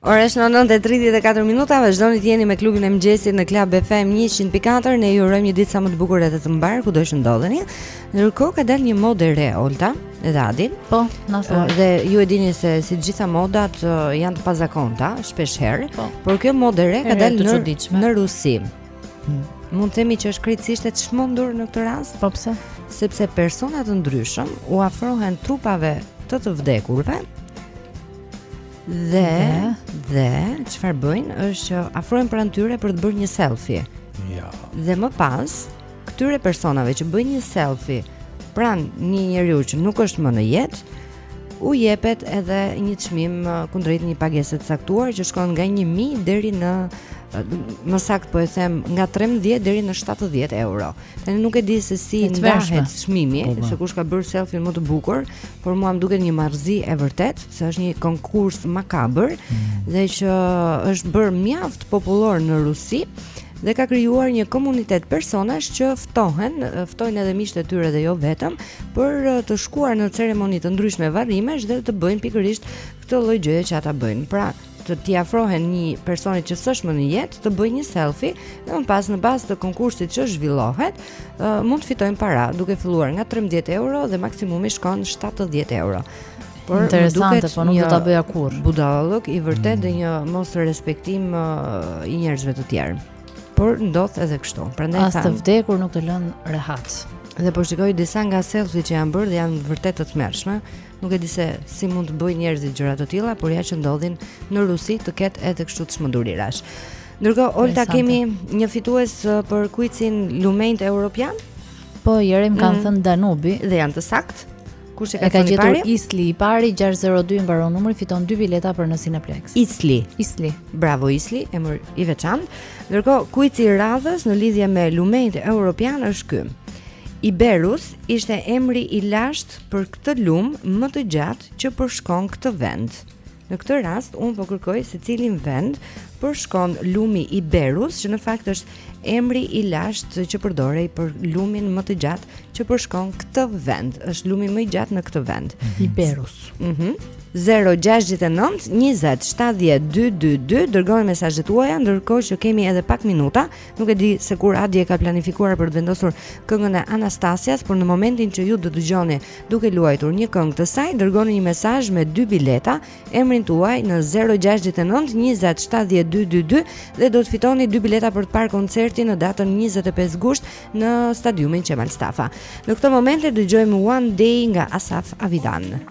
Ora është 9:34 minuta, vazhdoni të jeni me klubin e mëngjesit në Club FM 104. Ne ju urojmë një ditë sa më të bukur edhe të mbarë kudo që ndodheni. Ndërkohë ka dalë një modë e re Olta dhe Adin. Po, na thua. Uh, dhe ju e dini se si të gjitha modat uh, janë të pazakonta, shpesh herë, po. por kjo modë e re ka dalë në çuditshme. në Rusi. Hmm. Mund të themi që është krejtësisht e çmendur në këtë rast? Po pse? Sepse persona të ndryshëm u afrohen trupave të të vdekurve Dhe dhe çfarë bëjnë është që afrohen pranë tyre për të bërë një selfie. Jo. Dhe më pas, këtyre personave që bëjnë një selfie pranë një njeriu që nuk është më në jetë, u jepet edhe një çmim uh, kundrejt një pagese të caktuar që shkon nga 1000 deri në uh, më saktë po e them nga 13 deri në 70 euro. Tani nuk e di se si ndahet çmimi, po, po. se kush ka bërë selfie më të bukur, por mua më duket një marrëzi e vërtetë. se është një konkurs makabër mm. dhe që është bërë mjaft popullor në Rusi dhe ka krijuar një komunitet personash që ftohen, ftojnë edhe miqtë e tyre dhe jo vetëm për të shkuar në ceremoni të ndryshme varrimesh dhe të bëjnë pikërisht këtë lloj gjëje që ata bëjnë. Pra, të t'i afrohen një personi që s'është më në jetë, të bëjnë një selfie dhe më pas në bazë të konkursit që zhvillohet, uh, mund të fitojnë para, duke filluar nga 13 euro dhe maksimumi shkon 70 euro. Por interesante, po nuk do ta bëja kurrë. Budallallëk i vërtetë mm. dhe një mosrespektim uh, i njerëzve të tjerë. Por ndodh edhe kështu. Prandaj as të vdekur nuk të lënë rehat. Dhe po shikoj disa nga selfie që janë bërë dhe janë vërtet të tmerrshme. Nuk e di se si mund të bëjnë njerëzit gjëra të tilla, por ja që ndodhin në Rusi të ketë edhe kështu çmendurirash. Ndërkohë Olta kemi një fitues uh, për kuicin Lumenjtë Europianë. Po, Jerem kanë mm. thënë Danubi dhe janë të saktë. Kush e ka, e ka gjetur Isli i pari 602 i mbaron numri fiton dy bileta për në Cineplex. Isli, Isli. Bravo Isli, emër i veçantë. Ndërkohë kuici i radhës në lidhje me Lumenjtë Europianë është ky. Iberus ishte emri i lashtë për këtë lumë më të gjatë që përshkon këtë vend. Në këtë rast unë po kërkoj se cilin vend përshkon lumi Iberus, që në fakt është emri i lashtë që përdorej për lumin më të gjatë që përshkon këtë vend. Është lumi më i gjatë në këtë vend. Iberus. Mhm. Mm 069 20 70 222 dërgoni mesazhet tuaja ndërkohë që kemi edhe pak minuta Nuk e di se kur Adi e ka planifikuar për të vendosur këngën e Anastasias, por në momentin që ju do dëgjoni duke luajtur një këngë të saj, dërgoni një mesazh me dy bileta, emrin tuaj në 069 20 70 222 dhe do të fitoni dy bileta për të parë koncertin në datën 25 gusht në stadiumin Qemal Stafa. Në këtë moment e dëgjojmë One Day nga Asaf Avidan.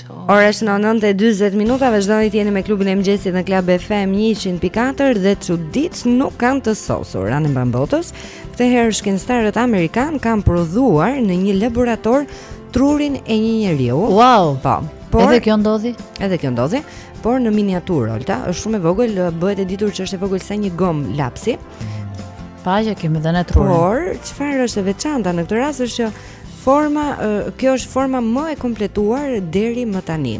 Ora është nëntë, 9:40 minuta, vazhdoni të jeni me klubin e mëngjesit në Club FM 104 dhe çuditë nuk kanë të sosur anembanë botës. Këtë herë shkencëtarët amerikanë kanë prodhuar në një laborator trurin e një njeriu. Wow, po. Por, edhe kjo ndodhi? Edhe kjo ndodhi, por në miniaturë, Olta, është shumë e vogël, bëhet e ditur që është e vogël sa një gomë lapsi. Paqja kemi dhënë trurin. Por, çfarë është e veçanta në këtë rast është që Forma, kjo është forma më e kompletuar deri më tani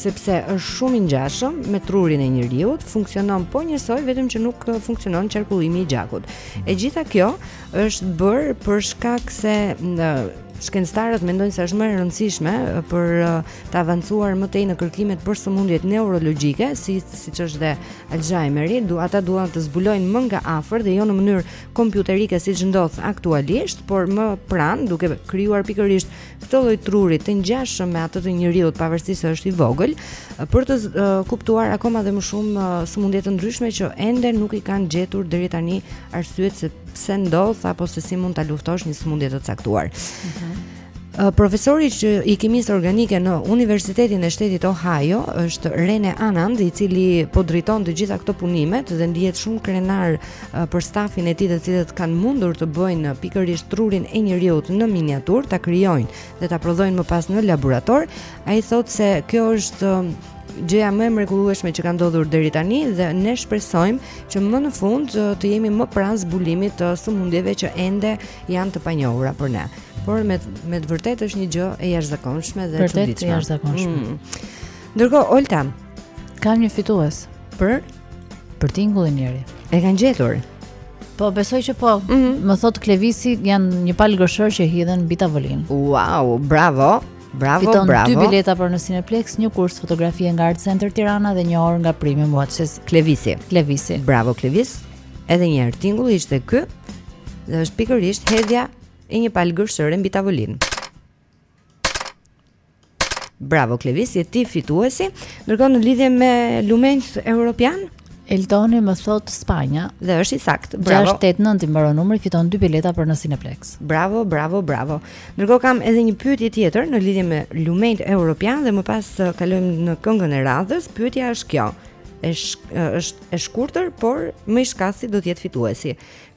sepse është shumë i ngjashëm me trurin e njeriut, funksionon po njësoj vetëm që nuk funksionon qarkullimi i gjakut. E gjitha kjo është bërë për shkak se shkencëtarët mendojnë se është më e rëndësishme për të avancuar më tej në kërkimet për sëmundjet neurologjike, si siç është dhe Alzheimeri, ata duan të zbulojnë më nga afër dhe jo në mënyrë kompjuterike siç ndodh aktualisht, por më pranë duke krijuar pikërisht këtë lloj truri të ngjashëm me atë të njeriut, pavarësisht se është i vogël, për të uh, kuptuar akoma dhe më shumë uh, sëmundje të ndryshme që ende nuk i kanë gjetur deri tani arsyet se pse ndodh apo se si mund ta luftosh një sëmundje të caktuar. Mm -hmm. Profesori që i kimisë organike në Universitetin e Shtetit Ohio është Rene Anand, i cili po drejton të gjitha këto punimet dhe ndihet shumë krenar për stafin e tij të cilët kanë mundur të bëjnë pikërisht trurin e njeriut në miniaturë, ta krijojnë dhe ta prodhojnë më pas në laborator. Ai thotë se kjo është gjëja më e mrekullueshme që ka ndodhur deri tani dhe ne shpresojmë që më në fund të jemi më pranë zbulimit të sëmundjeve që ende janë të panjohura për ne. Por me me të vërtetë është një gjë e jashtëzakonshme dhe e çuditshme. Vërtet e jashtëzakonshme. Mm. Ndërkohë Olta kam një fitues për për tingullin njeri. E kanë gjetur. Po besoj që po. Mm -hmm. Më thotë Klevisi janë një palë gërshërë që hidhen mbi tavolinë. Wow, bravo. Bravo, Fiton bravo. Fiton dy bileta për në Cineplexx, një kurs fotografie nga Art Center Tirana dhe një orë nga Premium Watches Klevisi. Klevisi. Bravo Klevis. Edhe një herë tingulli ishte ky. Dhe është pikërisht hedhja e një palë gërshëre mbi tavolinë. Bravo Klevis, je ti fituesi. Ndërkohë në lidhje me lumenjt europian, Eltoni më thot Spanja dhe është i saktë. Bravo. 689 i mbaron numri, fiton dy bileta për në Cineplex. Bravo, bravo, bravo. Ndërkohë kam edhe një pyetje tjetër në lidhje me lumenjt europian dhe më pas uh, kalojmë në këngën e radhës. Pyetja është kjo. Është uh, është e shkurtër, por më i shkathti do të jetë fituesi.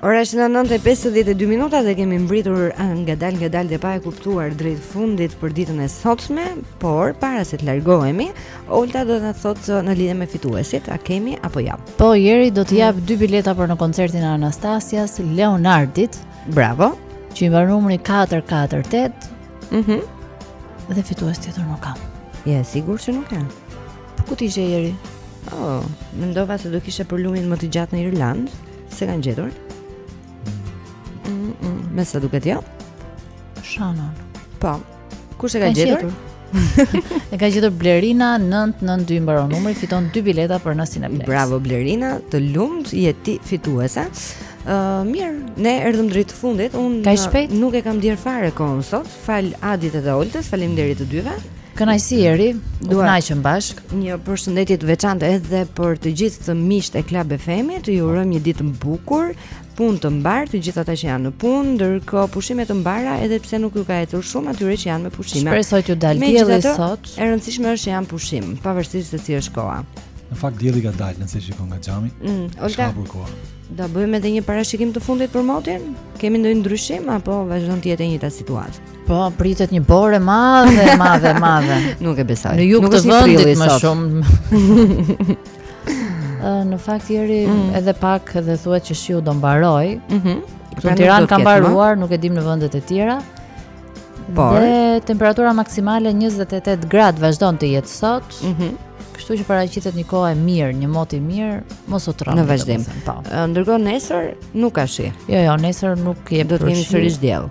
Ora është 9:52 minuta dhe kemi mbritur eh, ngadalë ngadalë dhe pa e kuptuar drejt fundit për ditën e sotme, por para se të largohemi, Olta do të na thotë eh, në lidhje me fituesit, a kemi apo jo? Ja? Po, Eri do të jap dy bileta për në koncertin e Anastasias, Leonardit. Bravo. Që i mbaron numri 448. Mhm. Mm dhe fitues tjetër nuk kam. Je e sigurt që nuk kam? Ku ti gjej Eri? Oh, mendova se do kishe për lumin më të gjatë në Irland, s'e kanë gjetur. Mm, mm, me sa duket jo? Shannon. Po. Kush e ka gjetur? e ka gjetur Blerina 992 mbaron numri, fiton dy bileta për në Cineplex. Bravo Blerina, të lumtë, je ti fituese. Ë uh, mirë, ne erdhëm drejt fundit. Unë nuk e kam ndier fare kohën sot. Fal Adit dhe Oltës, faleminderit të dyve. Kënaqësi Eri, u kënaqëm bashk. Një përshëndetje të veçantë edhe për të gjithë miqtë e Club FM-it. Ju urojmë një ditë të bukur, punë të mbarë të gjithë ata që janë në punë, ndërkohë pushime të mbara edhe pse nuk ju ka ecur shumë atyre që janë me pushime. Shpresoj t'ju dalë dielli sot. E rëndësishme është që janë pushim, pavarësisht se si është koha. Në fakt dielli ka dalë, nëse shikon nga xhami. Mm, Olta. Do bëjmë edhe një parashikim të fundit për motin? Kemi ndonjë ndryshim apo vazhdon të jetë e njëjta situatë? Po, pritet një borë e madhe, e madhe, e madhe. Nuk e besoj. Në jug të vendit më shumë. në fakt Eri mm. edhe pak dhe thuhet që shiu do mbaroj. Mhm. Mm në pra Tiranë ka mbaruar, nuk e dim në vendet e tjera. Por dhe temperatura maksimale 28 gradë vazhdon të jetë sot. Mhm. Mm Kështu që paraqitet një kohë e mirë, një mot i mirë, mos u tremb. Në vazhdim. Po. Ndërkohë nesër nuk ka shi. Jo, jo, nesër nuk jep. Do të kemi sërish diell.